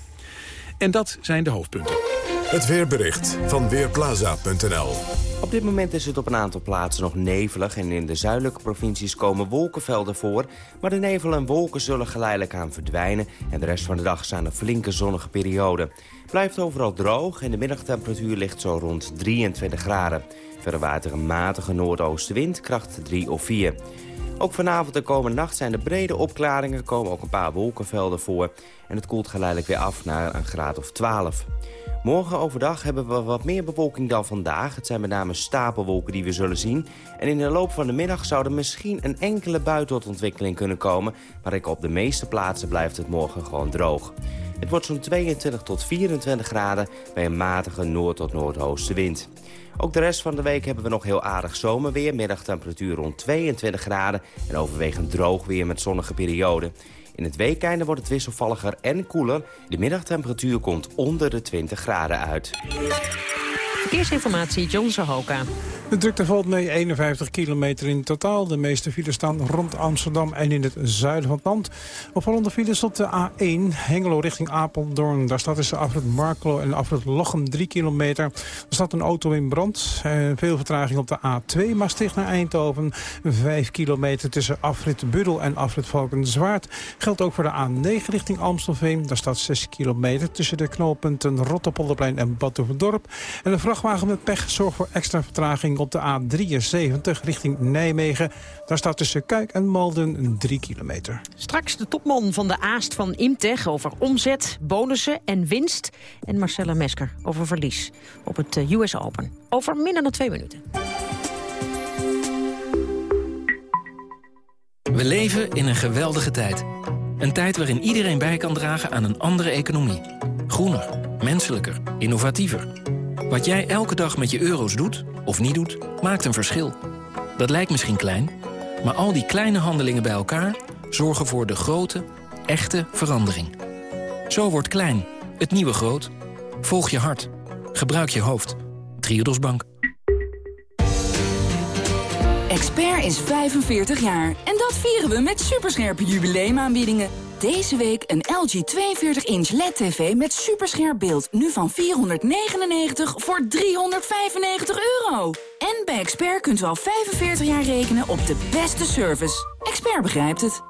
En dat zijn de hoofdpunten. Het weerbericht van Weerplaza.nl Op dit moment is het op een aantal plaatsen nog nevelig... en in de zuidelijke provincies komen wolkenvelden voor... maar de nevel en wolken zullen geleidelijk aan verdwijnen... en de rest van de dag zijn er flinke zonnige perioden. Blijft overal droog en de middagtemperatuur ligt zo rond 23 graden. Verder waait er een matige noordoostenwind, kracht 3 of 4. Ook vanavond en komende nacht zijn er brede opklaringen, komen ook een paar wolkenvelden voor... en het koelt geleidelijk weer af naar een graad of 12. Morgen overdag hebben we wat meer bewolking dan vandaag. Het zijn met name stapelwolken die we zullen zien. En in de loop van de middag zou er misschien een enkele bui tot ontwikkeling kunnen komen. Maar ik op de meeste plaatsen blijft het morgen gewoon droog. Het wordt zo'n 22 tot 24 graden bij een matige noord- tot noordoostenwind. Ook de rest van de week hebben we nog heel aardig zomerweer. Middagtemperatuur rond 22 graden en overwegend droog weer met zonnige perioden. In het weekeinde wordt het wisselvalliger en koeler. De middagtemperatuur komt onder de 20 graden uit. Verkeersinformatie, John Zahoka. De drukte valt mee 51 kilometer in totaal. De meeste files staan rond Amsterdam en in het zuiden van het land. Opvallende files op de A1, Hengelo richting Apeldoorn. Daar staat tussen afrit Marklo en afrit Lochem 3 kilometer. Er staat een auto in brand. Eh, veel vertraging op de A2 Maastricht naar Eindhoven. 5 kilometer tussen afrit Budel en afrit Valkenswaard. Geldt ook voor de A9 richting Amstelveen. Daar staat 6 kilometer tussen de knooppunten Rotterpolderplein en Badhoevedorp. En een vrachtwagen met pech zorgt voor extra vertraging op de A73 richting Nijmegen. Daar staat tussen Kuik en Malden 3 kilometer. Straks de topman van de Aast van Imtech over omzet, bonussen en winst. En Marcella Mesker over verlies op het eh, US Open. Over minder dan twee minuten. We leven in een geweldige tijd. Een tijd waarin iedereen bij kan dragen aan een andere economie. Groener, menselijker, innovatiever. Wat jij elke dag met je euro's doet, of niet doet, maakt een verschil. Dat lijkt misschien klein, maar al die kleine handelingen bij elkaar... zorgen voor de grote, echte verandering. Zo wordt klein, het nieuwe groot. Volg je hart. Gebruik je hoofd. Triodos Bank. Expert is 45 jaar en dat vieren we met superscherpe jubileumaanbiedingen. Deze week een LG 42-inch LED-TV met superscherp beeld. Nu van 499 voor 395 euro. En bij Expert kunt u al 45 jaar rekenen op de beste service. Expert begrijpt het.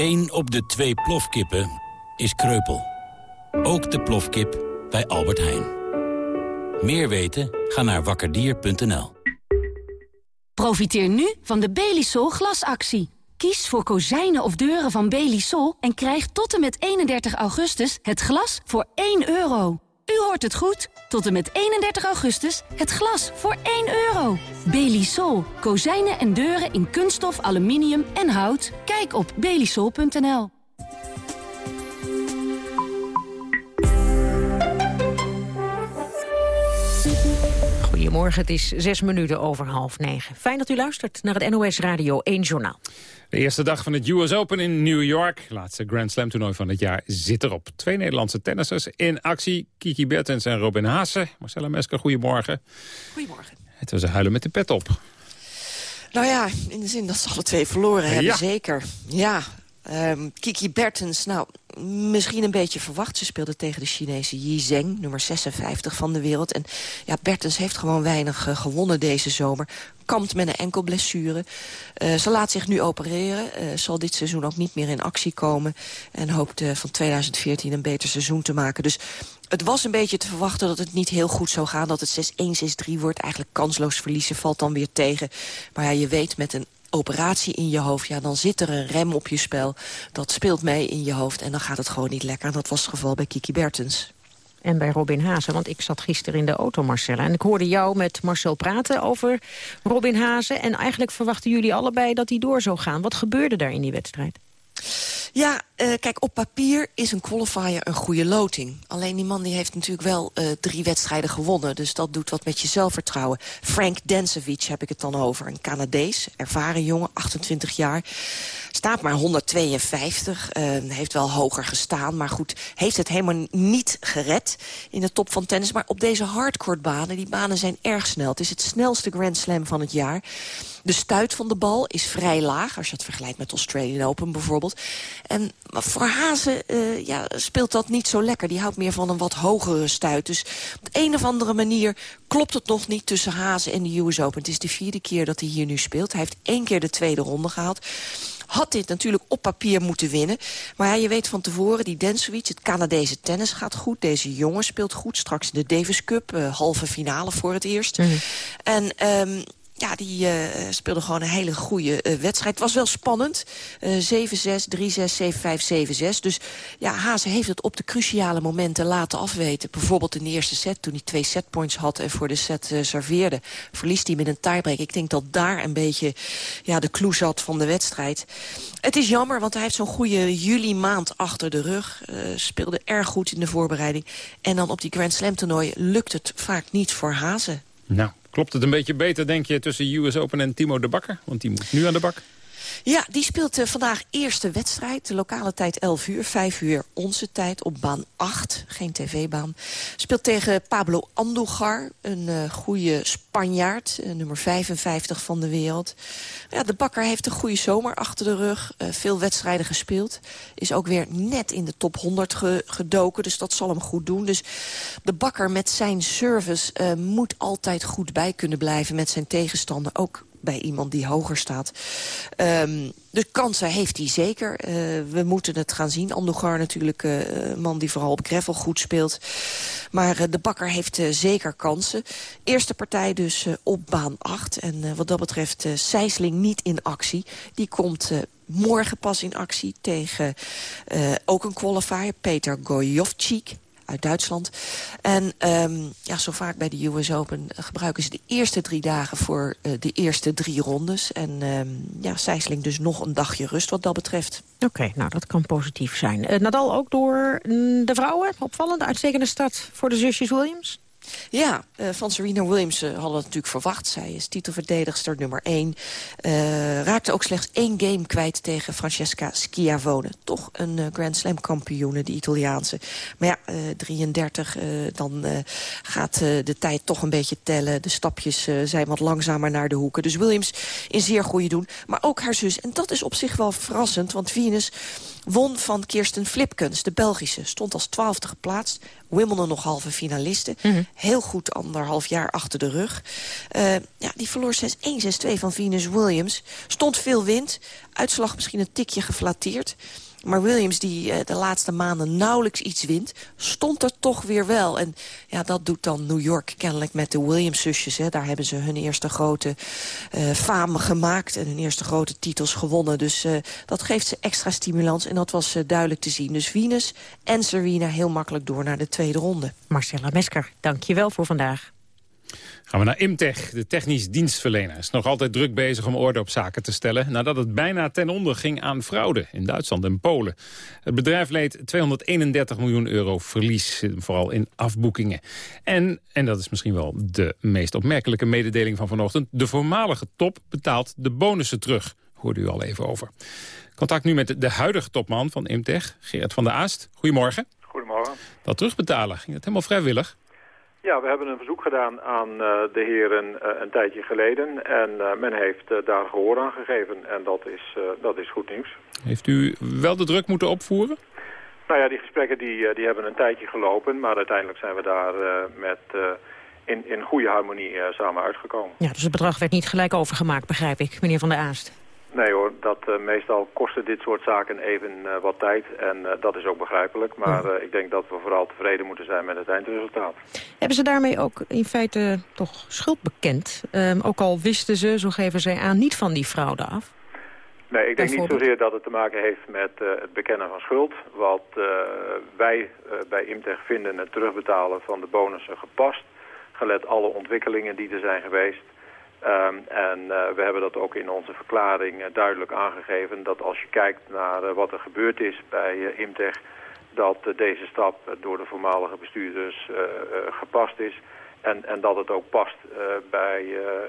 1 op de twee plofkippen is kreupel. Ook de plofkip bij Albert Heijn. Meer weten? Ga naar wakkerdier.nl. Profiteer nu van de Belisol glasactie. Kies voor kozijnen of deuren van Belisol en krijg tot en met 31 augustus het glas voor 1 euro. U hoort het goed. Tot en met 31 augustus het glas voor 1 euro. Belisol. Kozijnen en deuren in kunststof, aluminium en hout. Kijk op belisol.nl. Goedemorgen, het is zes minuten over half negen. Fijn dat u luistert naar het NOS Radio 1 Journaal. De eerste dag van het US Open in New York, laatste Grand Slam toernooi van het jaar, zit erop. Twee Nederlandse tennissers in actie, Kiki Bertens en Robin Haase. Marcella Mesker, goedemorgen. Goedemorgen. Het was een huilen met de pet op. Nou ja, in de zin dat ze alle twee verloren hebben, Ja. zeker. Ja, ehm, Kiki Bertens, nou, misschien een beetje verwacht. Ze speelde tegen de Chinese Yi Zheng, nummer 56 van de wereld. En ja, Bertens heeft gewoon weinig eh, gewonnen deze zomer. Kampt met een enkel blessure. Eh, ze laat zich nu opereren. eh, zal dit seizoen ook niet meer in actie komen. En hoopt van 2014 een beter seizoen te maken. Dus het was een beetje te verwachten dat het niet heel goed zou gaan. Dat het 6-1, 6-3 wordt. Eigenlijk kansloos verliezen valt dan weer tegen. Maar ja, je weet met een operatie in je hoofd... ja, dan zit er een rem op je spel. Dat speelt mee in je hoofd en dan gaat het gewoon niet lekker. En dat was het geval bij Kiki Bertens. En bij Robin Hazen, want ik zat gisteren in de auto, Marcella. En ik hoorde jou met Marcel praten over Robin Hazen. En eigenlijk verwachten jullie allebei dat hij door zou gaan. Wat gebeurde daar in die wedstrijd? Ja, eh, kijk, op papier is een qualifier een goede loting. Alleen die man die heeft natuurlijk wel eh, drie wedstrijden gewonnen. Dus dat doet wat met je zelfvertrouwen. Frank Densevic heb ik het dan over. Een Canadees, ervaren jongen, 28 jaar. Staat maar 152. eh, heeft wel hoger gestaan. Maar goed, heeft het helemaal niet gered in de top van tennis. Maar op deze hardcourt-banen, die banen zijn erg snel. Het is het snelste Grand Slam van het jaar. De stuit van de bal is vrij laag, als je het vergelijkt met Australian Open bijvoorbeeld. En voor Hazen eh, ja, speelt dat niet zo lekker. Die houdt meer van een wat hogere stuit. Dus op de een of andere manier klopt het nog niet tussen Hazen en de US Open. Het is de vierde keer dat hij hier nu speelt. Hij heeft één keer de tweede ronde gehaald had dit natuurlijk op papier moeten winnen. Maar ja, je weet van tevoren, die Densovic, het Canadese tennis gaat goed. Deze jongen speelt goed. Straks in de Davis Cup, eh, halve finale voor het eerst. En... ehm, ja, die eh, speelde gewoon een hele goede eh, wedstrijd. Het was wel spannend. Eh 7-6, 3-6, 7-5, 7-6. Dus ja, Hazen heeft het op de cruciale momenten laten afweten. Bijvoorbeeld in de eerste set, toen hij twee setpoints had... en voor de set eh, serveerde, verliest hij met een tiebreak. Ik denk dat daar een beetje ja, de clue zat van de wedstrijd. Het is jammer, want hij heeft zo'n goede juli maand achter de rug. Speelde erg goed in de voorbereiding. En dan op die Grand Slam toernooi lukt het vaak niet voor Hazen. Nou, klopt het een beetje beter, denk je, tussen US Open en Timo de Bakker? Want die moet nu aan de bak. Ja, die speelt eh, vandaag eerste wedstrijd. De lokale tijd 11 uur, 5 uur onze tijd op baan 8. Geen tv-baan. Speelt tegen Pablo Andujar, een eh goede Spanjaard. eh, nummer 55 van de wereld. Ja, de bakker heeft een goede zomer achter de rug. veel wedstrijden gespeeld. Is ook weer net in de top 100 ge- gedoken. Dus dat zal hem goed doen. Dus de bakker met zijn service moet altijd goed bij kunnen blijven met zijn tegenstander. Ook bij iemand die hoger staat. Ehm, de kansen heeft hij zeker. Eh, we moeten het gaan zien. Andogar natuurlijk eh, een man die vooral op gravel goed speelt. Maar eh, de bakker heeft zeker kansen. Eerste partij dus op baan 8. En wat dat betreft uh, Sijsling niet in actie. Die komt... Uh, morgen pas in actie tegen uh, ook een qualifier, Peter Gojovcik uit Duitsland. En ehm, ja, zo vaak bij de US Open gebruiken ze de eerste drie dagen... voor de eerste drie rondes. En ehm, ja, Sijsling dus nog een dagje rust wat dat betreft. Oké, nou dat kan positief zijn. Nadal ook door mm, de vrouwen. Opvallende, uitstekende start voor de zusjes Williams. Ja, uh, van Serena Williams uh, hadden we natuurlijk verwacht. Zij is titelverdedigster nummer 1. Uh, raakte ook slechts één game kwijt tegen Francesca Schiavone. Toch een Grand Slam kampioene, die Italiaanse. Maar ja, 33, dan gaat de tijd toch een beetje tellen. De stapjes zijn wat langzamer naar de hoeken. Dus Williams in zeer goede doen. Maar ook haar zus. En dat is op zich wel verrassend, want Venus won van Kirsten Flipkens, de Belgische. Stond als twaalfde geplaatst. Wimbledon nog halve finalisten. Mhm. Heel goed anderhalf jaar achter de rug. Uh, ja, die verloor 6-1, 6-2 van Venus Williams. Stond veel wind. Uitslag misschien een tikje geflatteerd. Maar Williams, die uh, de laatste maanden nauwelijks iets wint... stond er toch weer wel. En ja, dat doet dan New York kennelijk met de Williams-zusjes. Daar hebben ze hun eerste grote uh, fame gemaakt... en hun eerste grote titels gewonnen. Dus uh, dat geeft ze extra stimulans. En dat was duidelijk te zien. Dus Venus en Serena heel makkelijk door naar de tweede ronde. Marcella Mesker, dank je wel voor vandaag. Gaan we naar Imtech. De technisch dienstverlener is nog altijd druk bezig om orde op zaken te stellen... nadat het bijna ten onder ging aan fraude in Duitsland en Polen. Het bedrijf leed 231 miljoen euro verlies, vooral in afboekingen. En, en dat is misschien wel de meest opmerkelijke mededeling van vanochtend... de voormalige top betaalt de bonussen terug. Hoorde u al even over. Contact nu met de huidige topman van Imtech, Gerard van der Aast. Goedemorgen. Goedemorgen. Dat terugbetalen, ging dat helemaal vrijwillig? Ja, we hebben een verzoek gedaan aan uh, de heren uh, een tijdje geleden. En uh, men heeft daar gehoor aan gegeven. En dat is, dat is goed nieuws. Heeft u wel de druk moeten opvoeren? Nou ja, die gesprekken die, die hebben een tijdje gelopen. Maar uiteindelijk zijn we daar met, in, in goede harmonie samen uitgekomen. Ja, dus het bedrag werd niet gelijk overgemaakt, begrijp ik, meneer Van der Aast. Nee hoor, dat, uh, meestal kosten dit soort zaken even uh, wat tijd en uh, dat is ook begrijpelijk. Maar ik denk dat we vooral tevreden moeten zijn met het eindresultaat. Hebben ze daarmee ook in feite toch schuld bekend? Um, ook al wisten ze, zo geven zij aan, niet van die fraude af? Nee, ik denk niet zozeer dat het te maken heeft met het bekennen van schuld. Wat wij bij Imtech vinden het terugbetalen van de bonussen gepast. Gelet alle ontwikkelingen die er zijn geweest. Um, en uh, we hebben dat ook in onze verklaring uh, duidelijk aangegeven... dat als je kijkt naar uh, wat er gebeurd is bij Imtech... dat deze stap door de voormalige bestuurders gepast is... En, en dat het ook past bij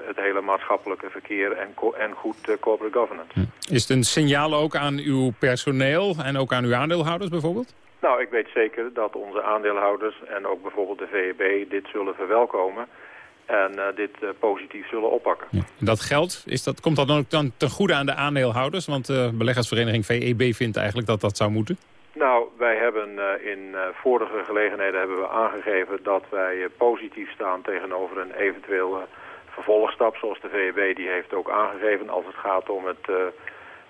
het hele maatschappelijke verkeer en, en goed corporate governance. Hm. Is het een signaal ook aan uw personeel en ook aan uw aandeelhouders bijvoorbeeld? Nou, ik weet zeker dat onze aandeelhouders en ook bijvoorbeeld de VEB dit zullen verwelkomen en uh, dit uh, positief zullen oppakken. Ja. Dat geld, is dat, komt dat dan ook dan ten goede aan de aandeelhouders? Want de uh, beleggersvereniging VEB vindt eigenlijk dat dat zou moeten. Nou, wij hebben in vorige gelegenheden hebben we aangegeven dat wij positief staan tegenover een eventueel vervolgstap. Zoals de VEB die heeft ook aangegeven als het gaat om het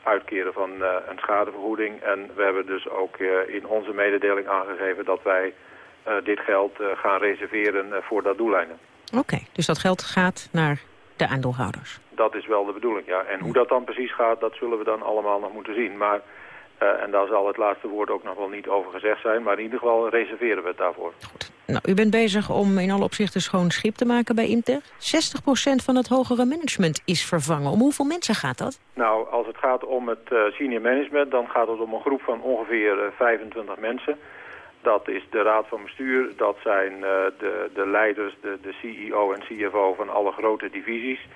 uitkeren van een schadevergoeding. En we hebben dus ook in onze mededeling aangegeven dat wij dit geld gaan reserveren voor dat doeleinden. Oké, dus dat geld gaat naar de aandeelhouders. Dat is wel de bedoeling, ja. En hoe dat dan precies gaat, dat zullen we dan allemaal nog moeten zien. Maar, uh, en daar zal het laatste woord ook nog wel niet over gezegd zijn... maar in ieder geval reserveren we het daarvoor. Goed. Nou, u bent bezig om in alle opzichten schoon schip te maken bij Inter. 60% van het hogere management is vervangen. Om hoeveel mensen gaat dat? Nou, als het gaat om het uh, senior management... dan gaat het om een groep van ongeveer uh, 25 mensen... Dat is de raad van bestuur, dat zijn uh, de, de leiders, de, de CEO en CFO van alle grote divisies.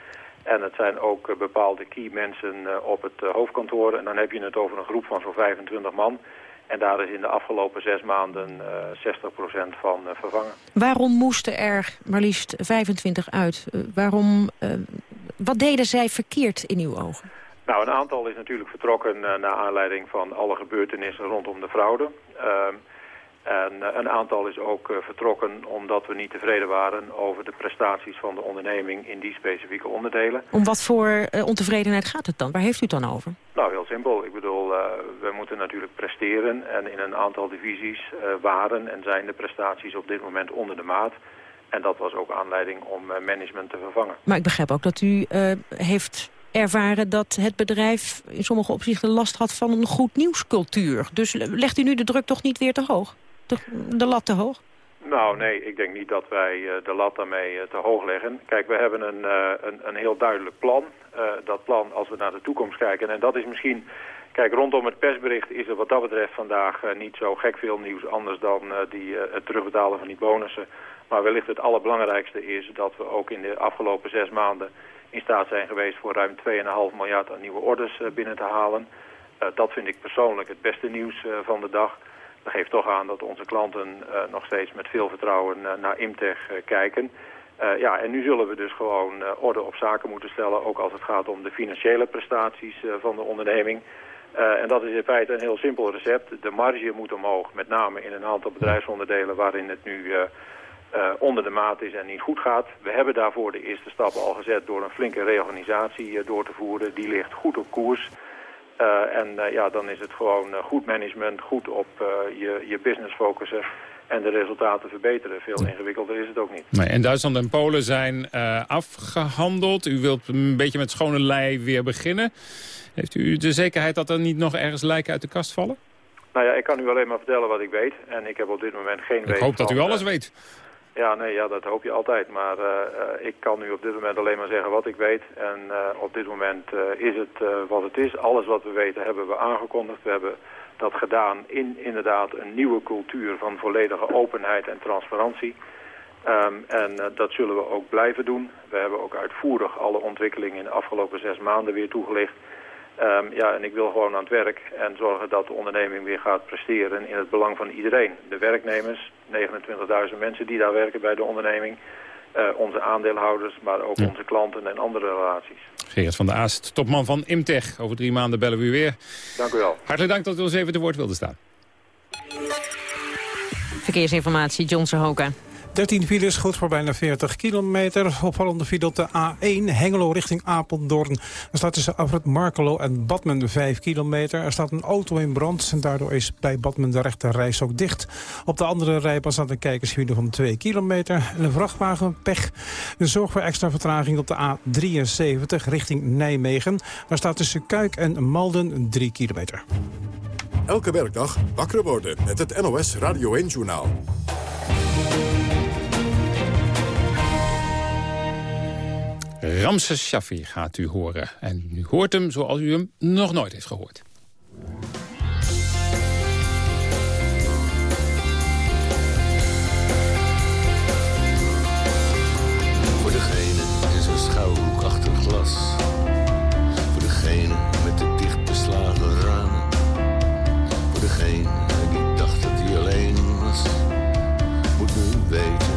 En het zijn ook uh, bepaalde key mensen uh, op het hoofdkantoor. En dan heb je het over een groep van zo'n 25 man. En daar is in de afgelopen zes maanden 60% van vervangen. Waarom moesten er maar liefst 25 uit? waarom, wat deden zij verkeerd in uw ogen? Nou, een aantal is natuurlijk vertrokken naar aanleiding van alle gebeurtenissen rondom de fraude. En eh, een aantal is ook uh, vertrokken omdat we niet tevreden waren over de prestaties van de onderneming in die specifieke onderdelen. Om wat voor uh, ontevredenheid gaat het dan? Waar heeft u het dan over? Nou, heel simpel. Ik bedoel, we moeten natuurlijk presteren en in een aantal divisies waren en zijn de prestaties op dit moment onder de maat. En dat was ook aanleiding om management te vervangen. Maar ik begrijp ook dat u heeft ervaren dat het bedrijf in sommige opzichten last had van een goed nieuwscultuur. Dus legt u nu de druk toch niet weer te hoog? De, de lat te hoog? Nou, nee, ik denk niet dat wij de lat daarmee te hoog leggen. Kijk, we hebben een, een, een, heel duidelijk plan. dat plan, als we naar de toekomst kijken, en dat is misschien Kijk, rondom het persbericht is er wat dat betreft vandaag niet zo gek veel nieuws anders dan die, het terugbetalen van die bonussen. Maar wellicht het allerbelangrijkste is dat we ook in de afgelopen zes maanden in staat zijn geweest voor ruim 2,5 miljard aan nieuwe orders binnen te halen. dat vind ik persoonlijk het beste nieuws van de dag. Dat geeft toch aan dat onze klanten nog steeds met veel vertrouwen naar Imtech kijken. ja, en nu zullen we dus gewoon orde op zaken moeten stellen, ook als het gaat om de financiële prestaties van de onderneming. En dat is in feite een heel simpel recept. De marge moet omhoog, met name in een aantal bedrijfsonderdelen waarin het nu onder de maat is en niet goed gaat. We hebben daarvoor de eerste stappen al gezet door een flinke reorganisatie door te voeren. Die ligt goed op koers. En ja, dan is het gewoon goed management, goed op je, je business focussen en de resultaten verbeteren. Veel ingewikkelder is het ook niet. Nee, en Duitsland en Polen zijn afgehandeld. U wilt een beetje met schone lei weer beginnen. Heeft u de zekerheid dat er niet nog ergens lijken uit de kast vallen? Nou ja, ik kan u alleen maar vertellen wat ik weet. En ik heb op dit moment geen Ik hoop dat u alles eh, weet. Ja, nee, ja, dat hoop je altijd. Maar uh, ik kan u op dit moment alleen maar zeggen wat ik weet. En uh, op dit moment is het wat het is. Alles wat we weten hebben we aangekondigd. We hebben dat gedaan in inderdaad een nieuwe cultuur van volledige openheid en transparantie. Um, en dat zullen we ook blijven doen. We hebben ook uitvoerig alle ontwikkelingen in de afgelopen zes maanden weer toegelicht. Um, ja, en ik wil gewoon aan het werk en zorgen dat de onderneming weer gaat presteren in het belang van iedereen. De werknemers, 29.000 mensen die daar werken bij de onderneming, uh, onze aandeelhouders, maar ook onze klanten en andere relaties. Gerard van der Aast, topman van Imtech. Over drie maanden bellen we u weer. Dank u wel. Hartelijk dank dat u ons even te woord wilde staan. Verkeersinformatie, John Sahoka. 13 files, goed voor bijna 40 kilometer. Opvallende file op de A1, Hengelo richting Apeldoorn. Er staat tussen Afrit Markelo en Badmen 5 kilometer. Er staat een auto in brand en daardoor is bij Badmen de rechte reis ook dicht. Op de andere rijbaan staat een kijkersfile van 2 kilometer. En een vrachtwagen, pech. Een zorg voor extra vertraging op de A73 richting Nijmegen. Daar staat tussen Kuik en Malden 3 kilometer. Elke werkdag wakker worden met het NOS Radio 1-journaal. Ramses Shaffi gaat u horen. En u hoort hem zoals u hem nog nooit heeft gehoord. Voor degene in zijn schouwhoek achter glas. Voor degene met de dichtbeslagen ramen. Voor degene die dacht dat hij alleen was. Moet nu weten,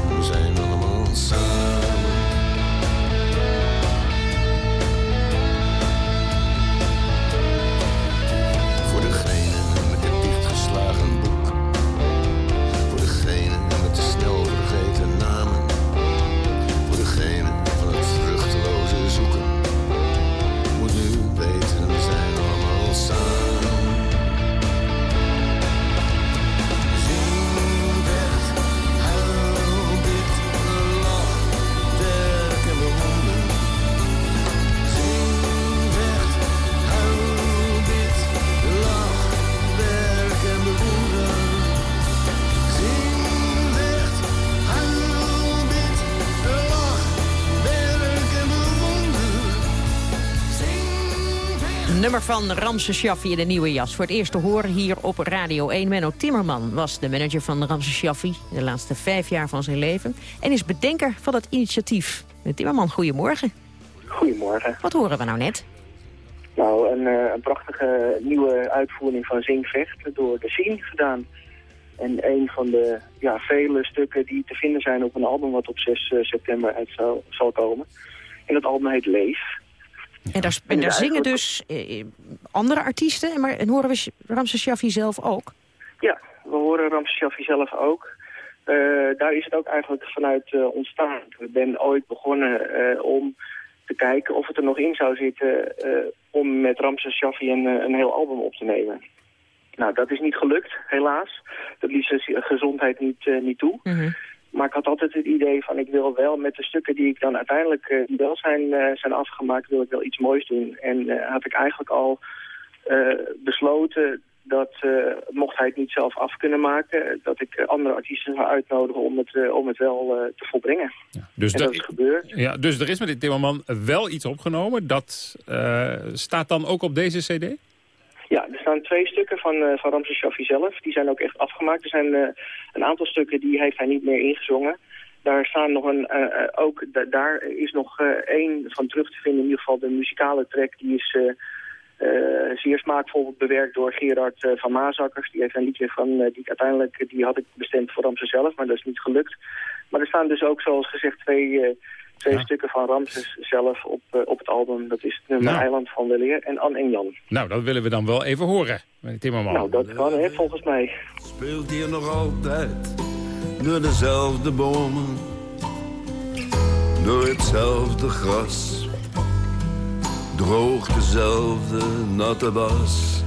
van Ramse Shaffi in de nieuwe jas. Voor het eerst te horen hier op Radio 1. Menno Timmerman was de manager van Ramse Shaffi... de laatste vijf jaar van zijn leven. En is bedenker van het initiatief. Meneer Timmerman, goedemorgen. Goedemorgen. Wat horen we nou net? Nou, een, uh, een prachtige nieuwe uitvoering van Zingvecht door de Sien gedaan. En een van de ja, vele stukken die te vinden zijn op een album... wat op 6 uh, september uit zal, zal komen. En dat album heet Leef. En daar, en daar zingen dus eh, andere artiesten, maar, en horen we Ramses Shaffi zelf ook? Ja, we horen Ramses Shaffi zelf ook. Uh, daar is het ook eigenlijk vanuit uh, ontstaan. Ik ben ooit begonnen uh, om te kijken of het er nog in zou zitten om met Ramses Shaffi een, een heel album op te nemen. Nou, dat is niet gelukt, helaas. Dat liet zijn gezondheid niet, niet toe. Mm -hmm. Maar ik had altijd het idee van ik wil wel met de stukken die ik dan uiteindelijk uh, wel zijn, uh, zijn afgemaakt, wil ik wel iets moois doen. En uh, had ik eigenlijk al besloten dat mocht hij het niet zelf af kunnen maken... dat ik andere artiesten zou uitnodigen om het, om het wel te volbrengen. Ja, dus dat is gebeurd. Ja, dus er is met dit Timmerman wel iets opgenomen. Dat staat dan ook op deze cd? Ja, er staan twee stukken van, uh, van Ramses zelf. Die zijn ook echt afgemaakt. Er zijn een aantal stukken die heeft hij niet meer ingezongen. Daar staan nog een, uh, ook daar is nog één van terug te vinden. In ieder geval de muzikale track. Die is zeer smaakvol bewerkt door Gerard van Maasakkers. Die heeft een liedje van, die uiteindelijk, die had ik bestemd voor Ramses zelf, maar dat is niet gelukt. Maar er staan dus ook, zoals gezegd, twee, twee stukken van Ramses zelf op, op het album. Dat is het nummer nou. Eiland van Weleer en An en Jan. Nou, dat willen we dan wel even horen, meneer Timmerman. Nou, dat kan, hè, volgens mij. Speelt hier nog altijd door dezelfde bomen, door hetzelfde gras. Droog dezelfde natte was,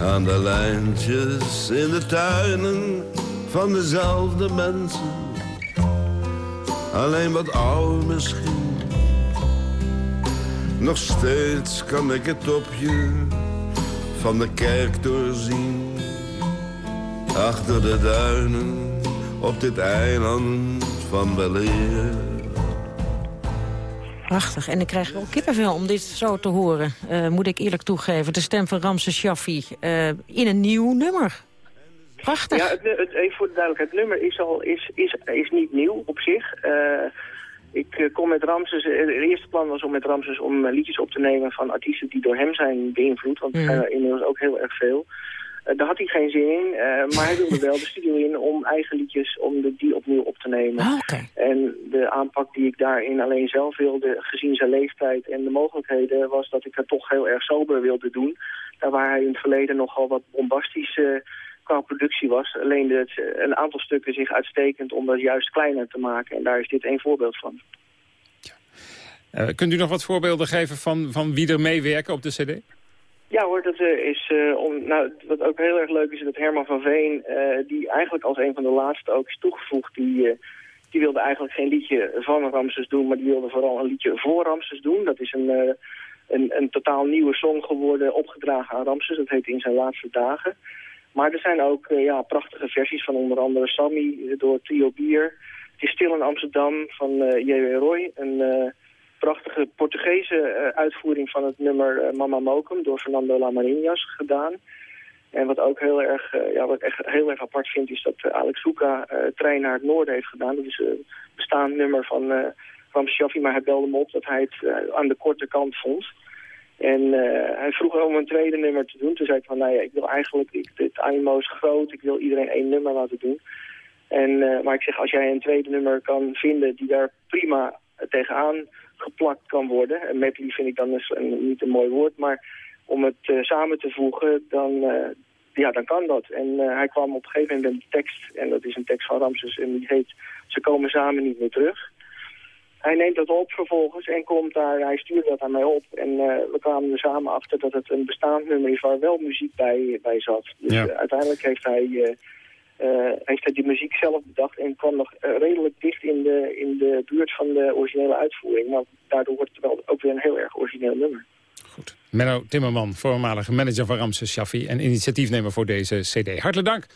aan de lijntjes in de tuinen van dezelfde mensen. Alleen wat ouder misschien, nog steeds kan ik het topje van de kerk doorzien. Achter de duinen op dit eiland van weleer. Prachtig. En ik krijg wel kippenvel om dit zo te horen. Uh, moet ik eerlijk toegeven. De stem van Ramse Shaffi uh, in een nieuw nummer. Prachtig. Ja, het, het, even voor de duidelijkheid. Het nummer is, al, is, is, is niet nieuw op zich. Uh, ik kom met Ramses. Het eerste plan was om met Ramses om liedjes op te nemen van artiesten die door hem zijn beïnvloed. Want er zijn er inmiddels ook heel erg veel. Uh, daar had hij geen zin in, uh, maar hij wilde wel de studio in om eigen liedjes, om de, die opnieuw op te nemen. Ah, okay. En de aanpak die ik daarin alleen zelf wilde, gezien zijn leeftijd en de mogelijkheden, was dat ik het toch heel erg sober wilde doen. Daar waar hij in het verleden nogal wat bombastisch uh, qua productie was. Alleen het, een aantal stukken zich uitstekend om dat juist kleiner te maken. En daar is dit één voorbeeld van. Ja. kunt u nog wat voorbeelden geven van, van wie er meewerken op de cd? Ja hoor, dat uh, is, uh, om, nou, wat ook heel erg leuk is, dat Herman van Veen, uh, die eigenlijk als een van de laatste ook is toegevoegd, die, die wilde eigenlijk geen liedje van Ramses doen, maar die wilde vooral een liedje voor Ramses doen. Dat is een, een, een totaal nieuwe song geworden, opgedragen aan Ramses, dat heet In zijn laatste dagen. Maar er zijn ook ja, prachtige versies van onder andere Sammy door Trio Bier. Het is stil in Amsterdam van J.W. Roy, een prachtige Portugese uh, uitvoering van het nummer uh, Mama Mokum door Fernando Lamarinhas gedaan. En wat ook heel erg, uh, ja, wat echt heel erg apart vind is dat Alex Hoeka Trein naar het Noorden heeft gedaan. Dat is een bestaand nummer van uh, maar hij belde me op dat hij het aan de korte kant vond. En hij vroeg om een tweede nummer te doen. Toen zei ik van, nou ja, ik wil eigenlijk, ik, dit animo is groot, ik wil iedereen één nummer laten doen. En, maar ik zeg, als jij een tweede nummer kan vinden die daar prima tegenaan geplakt kan worden. En medley vind ik dan dus een, niet een mooi woord, maar om het uh, samen te voegen, dan, ja, dan kan dat. En hij kwam op een gegeven moment met een tekst, en dat is een tekst van Ramses, en die heet Ze komen samen niet meer terug. Hij neemt dat op vervolgens en komt daar, hij stuurde dat aan mij op. En we kwamen er samen achter dat het een bestaand nummer is waar wel muziek bij, bij zat. Dus ja. uiteindelijk heeft hij uh, heeft hij die muziek zelf bedacht en kwam nog redelijk dicht in de, in de buurt van de originele uitvoering. Maar daardoor wordt het wel ook weer een heel erg origineel nummer. Goed. Menno Timmerman, voormalige manager van Ramses Shaffi en initiatiefnemer voor deze cd. Hartelijk dank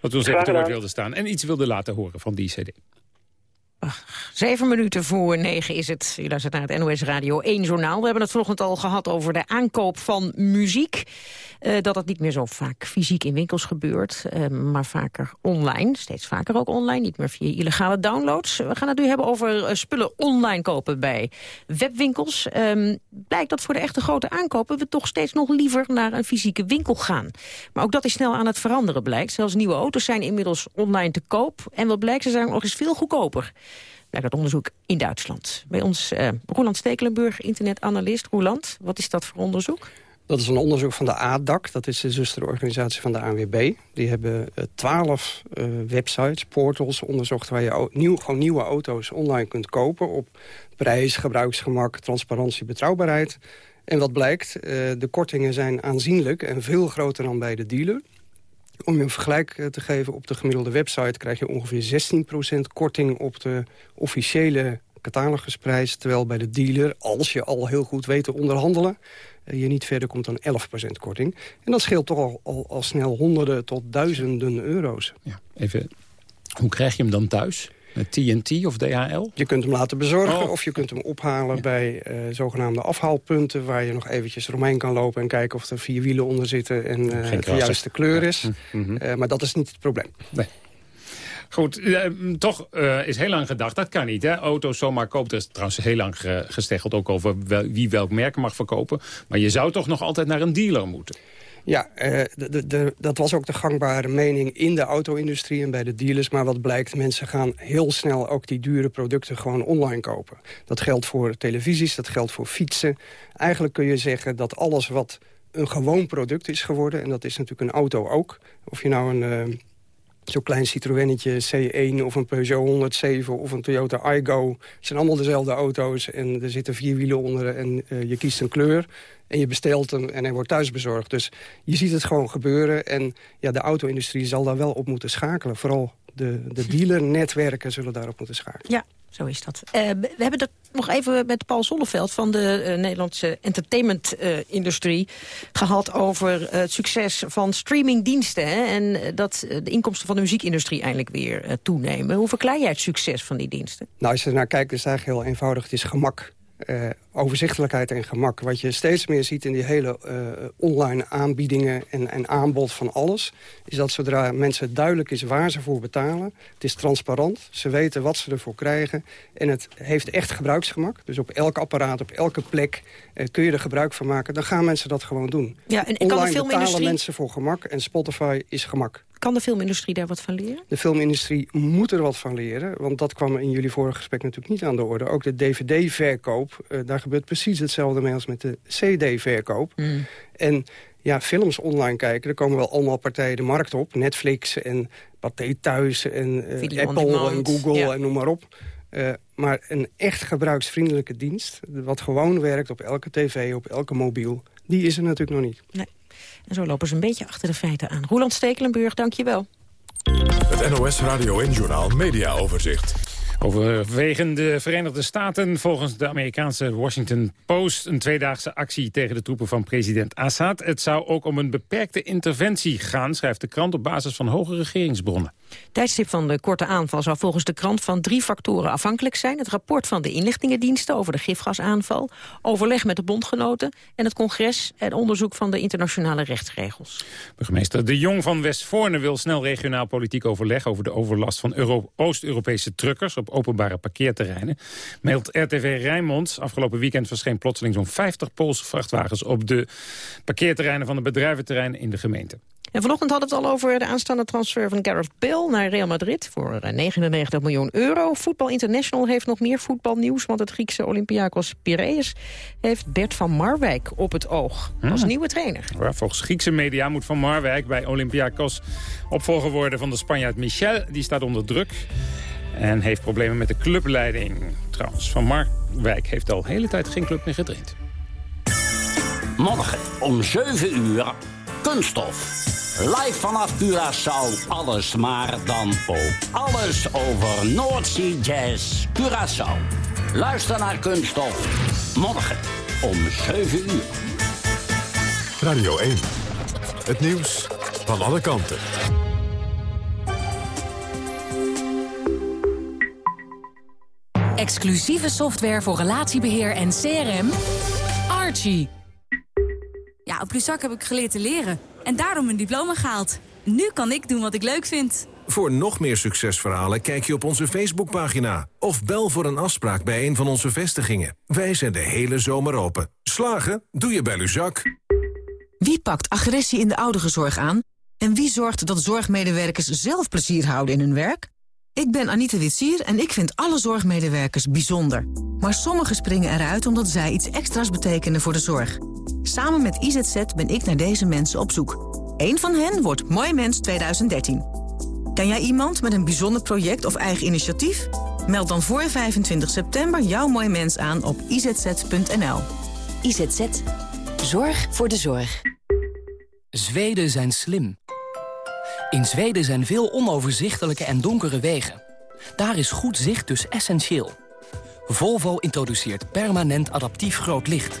dat u ons even te woord wilde staan en iets wilde laten horen van die cd. Zeven minuten voor negen is het. U luistert naar het NOS Radio 1 journaal. We hebben het vanochtend al gehad over de aankoop van muziek. Uh, dat het niet meer zo vaak fysiek in winkels gebeurt, uh, maar vaker online. Steeds vaker ook online, niet meer via illegale downloads. We gaan het nu hebben over uh, spullen online kopen bij webwinkels. Um, blijkt dat voor de echte grote aankopen we toch steeds nog liever naar een fysieke winkel gaan. Maar ook dat is snel aan het veranderen blijkt. Zelfs nieuwe auto's zijn inmiddels online te koop. En wat blijkt, ze zijn nog eens veel goedkoper. Blijkt onderzoek in Duitsland. Bij ons Roland Stekelenburg, internetanalist. Roland, wat is dat voor onderzoek? Dat is een onderzoek van de ADAC, dat is de zusterorganisatie van de ANWB. Die hebben eh, twaalf uh, websites, portals onderzocht... waar je nieuw, gewoon nieuwe auto's online kunt kopen... op prijs, gebruiksgemak, transparantie, betrouwbaarheid. En wat blijkt, uh, de kortingen zijn aanzienlijk en veel groter dan bij de dealer. Om je een vergelijk te geven, op de gemiddelde website... krijg je ongeveer 16% korting op de officiële catalogusprijs. Terwijl bij de dealer, als je al heel goed weet te onderhandelen... je niet verder komt dan 11% korting. En dat scheelt toch al, al, al snel honderden tot duizenden euro's. Ja, even, hoe krijg je hem dan thuis? Met TNT of DHL? Je kunt hem laten bezorgen oh. of je kunt hem ophalen bij uh, zogenaamde afhaalpunten... waar je nog eventjes eromheen kan lopen en kijken of er vier wielen onder zitten... en uh, het de juiste kleur is. Ja. Mm -hmm. uh, maar dat is niet het probleem. Nee. Goed, toch uh, is heel lang gedacht, dat kan niet. Hè? Auto's zomaar kopen. Er is trouwens heel lang gesteggeld ook over wel, wie welk merk mag verkopen. Maar je zou toch nog altijd naar een dealer moeten? Ja, uh, de, de, dat was ook de gangbare mening in de auto-industrie en bij de dealers. Maar wat blijkt, mensen gaan heel snel ook die dure producten gewoon online kopen. Dat geldt voor televisies, dat geldt voor fietsen. Eigenlijk kun je zeggen dat alles wat een gewoon product is geworden... en dat is natuurlijk een auto ook. Of je nou een... Uh, Zo'n klein Citroënnetje C1 of een Peugeot 107 of een Toyota Igo. Het zijn allemaal dezelfde auto's en er zitten vier wielen onder en uh, je kiest een kleur. En je bestelt hem en hij wordt thuis bezorgd. Dus je ziet het gewoon gebeuren. En ja, de auto-industrie zal daar wel op moeten schakelen. Vooral de, de dealernetwerken zullen daarop moeten schakelen. Ja, zo is dat. Uh, we hebben het nog even met Paul Zonneveld van de uh, Nederlandse entertainment-industrie gehad over het succes van streamingdiensten. Hè, en dat de inkomsten van de muziekindustrie eindelijk weer toenemen. Hoe verklaar jij het succes van die diensten? Nou, als je er naar kijkt, is het eigenlijk heel eenvoudig. Het is gemak. Uh, overzichtelijkheid en gemak. Wat je steeds meer ziet in die hele uh, online aanbiedingen en, en, aanbod van alles... is dat zodra mensen duidelijk is waar ze voor betalen... het is transparant, ze weten wat ze ervoor krijgen... en het heeft echt gebruiksgemak. Dus op elk apparaat, op elke plek uh, kun je er gebruik van maken. Dan gaan mensen dat gewoon doen. Ja, en, en kan online filmindustrie... betalen mensen voor gemak en Spotify is gemak. Kan de filmindustrie daar wat van leren? De filmindustrie moet er wat van leren. Want dat kwam in jullie vorige gesprek natuurlijk niet aan de orde. Ook de dvd-verkoop, uh, daar gebeurt precies hetzelfde mee als met de cd-verkoop. Mm. En ja, films online kijken, er komen wel allemaal partijen de markt op. Netflix en Pathé Thuis en uh, Apple en Google ja. en noem maar op. Uh, maar een echt gebruiksvriendelijke dienst... wat gewoon werkt op elke tv, op elke mobiel... die is er natuurlijk nog niet. Nee. En zo lopen ze een beetje achter de feiten aan. Roland Stekelenburg, dank je wel. Het NOS Radio en Journaal Media Overzicht. Overwegen de Verenigde Staten volgens de Amerikaanse Washington Post... een tweedaagse actie tegen de troepen van president Assad. Het zou ook om een beperkte interventie gaan, schrijft de krant... op basis van hoge regeringsbronnen. Tijdstip van de korte aanval zou volgens de krant van drie factoren afhankelijk zijn. Het rapport van de inlichtingendiensten over de gifgasaanval, overleg met de bondgenoten en het congres en onderzoek van de internationale rechtsregels. Burgemeester De Jong van Westvoorne wil snel regionaal politiek overleg over de overlast van Oost-Europese truckers op openbare parkeerterreinen. Mailt RTV Rijnmond. Afgelopen weekend verscheen plotseling zo'n 50 Poolse vrachtwagens op de parkeerterreinen van de bedrijventerreinen in de gemeente. En vanochtend hadden we het al over de aanstaande transfer van Gareth Bale naar Real Madrid voor 99 miljoen euro. Voetbal International heeft nog meer voetbalnieuws, want het Griekse Olympiakos Piraeus heeft Bert van Marwijk op het oog als hmm. nieuwe trainer. Ja, volgens Griekse media moet Van Marwijk bij Olympiakos opvolger worden van de Spanjaard Michel. Die staat onder druk en heeft problemen met de clubleiding. Trouwens, Van Marwijk heeft al de hele tijd geen club meer getraind. Morgen om 7 uur kunststof. Live vanaf Curaçao, alles maar dan ook alles over Noordzee Jazz Curaçao. Luister naar Kunststof, morgen om 7 uur. Radio 1, het nieuws van alle kanten. Exclusieve software voor relatiebeheer en CRM. Archie. Ja, op Luzak heb ik geleerd te leren. En daarom een diploma gehaald. Nu kan ik doen wat ik leuk vind. Voor nog meer succesverhalen kijk je op onze Facebookpagina. Of bel voor een afspraak bij een van onze vestigingen. Wij zijn de hele zomer open. Slagen? Doe je bij Luzak. Wie pakt agressie in de ouderenzorg aan? En wie zorgt dat zorgmedewerkers zelf plezier houden in hun werk? Ik ben Anita Witsier en ik vind alle zorgmedewerkers bijzonder. Maar sommigen springen eruit omdat zij iets extra's betekenen voor de zorg. Samen met IZZ ben ik naar deze mensen op zoek. Eén van hen wordt Mooi Mens 2013. Ken jij iemand met een bijzonder project of eigen initiatief? Meld dan voor 25 september jouw Mooi Mens aan op izz.nl. IZZ. Zorg voor de zorg. Zweden zijn slim. In Zweden zijn veel onoverzichtelijke en donkere wegen. Daar is goed zicht dus essentieel. Volvo introduceert permanent adaptief groot licht.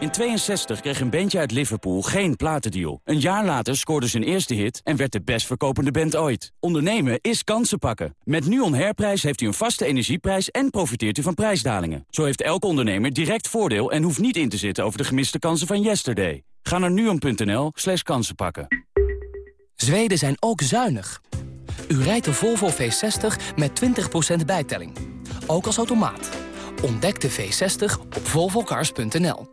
In 62 kreeg een bandje uit Liverpool geen platendeal. Een jaar later scoorde zijn eerste hit en werd de best verkopende band ooit. Ondernemen is kansen pakken. Met NUON Herprijs heeft u een vaste energieprijs en profiteert u van prijsdalingen. Zo heeft elke ondernemer direct voordeel en hoeft niet in te zitten over de gemiste kansen van yesterday. Ga naar nuon.nl slash kansenpakken. Zweden zijn ook zuinig. U rijdt de Volvo V60 met 20% bijtelling. Ook als automaat. Ontdek de V60 op volvocars.nl.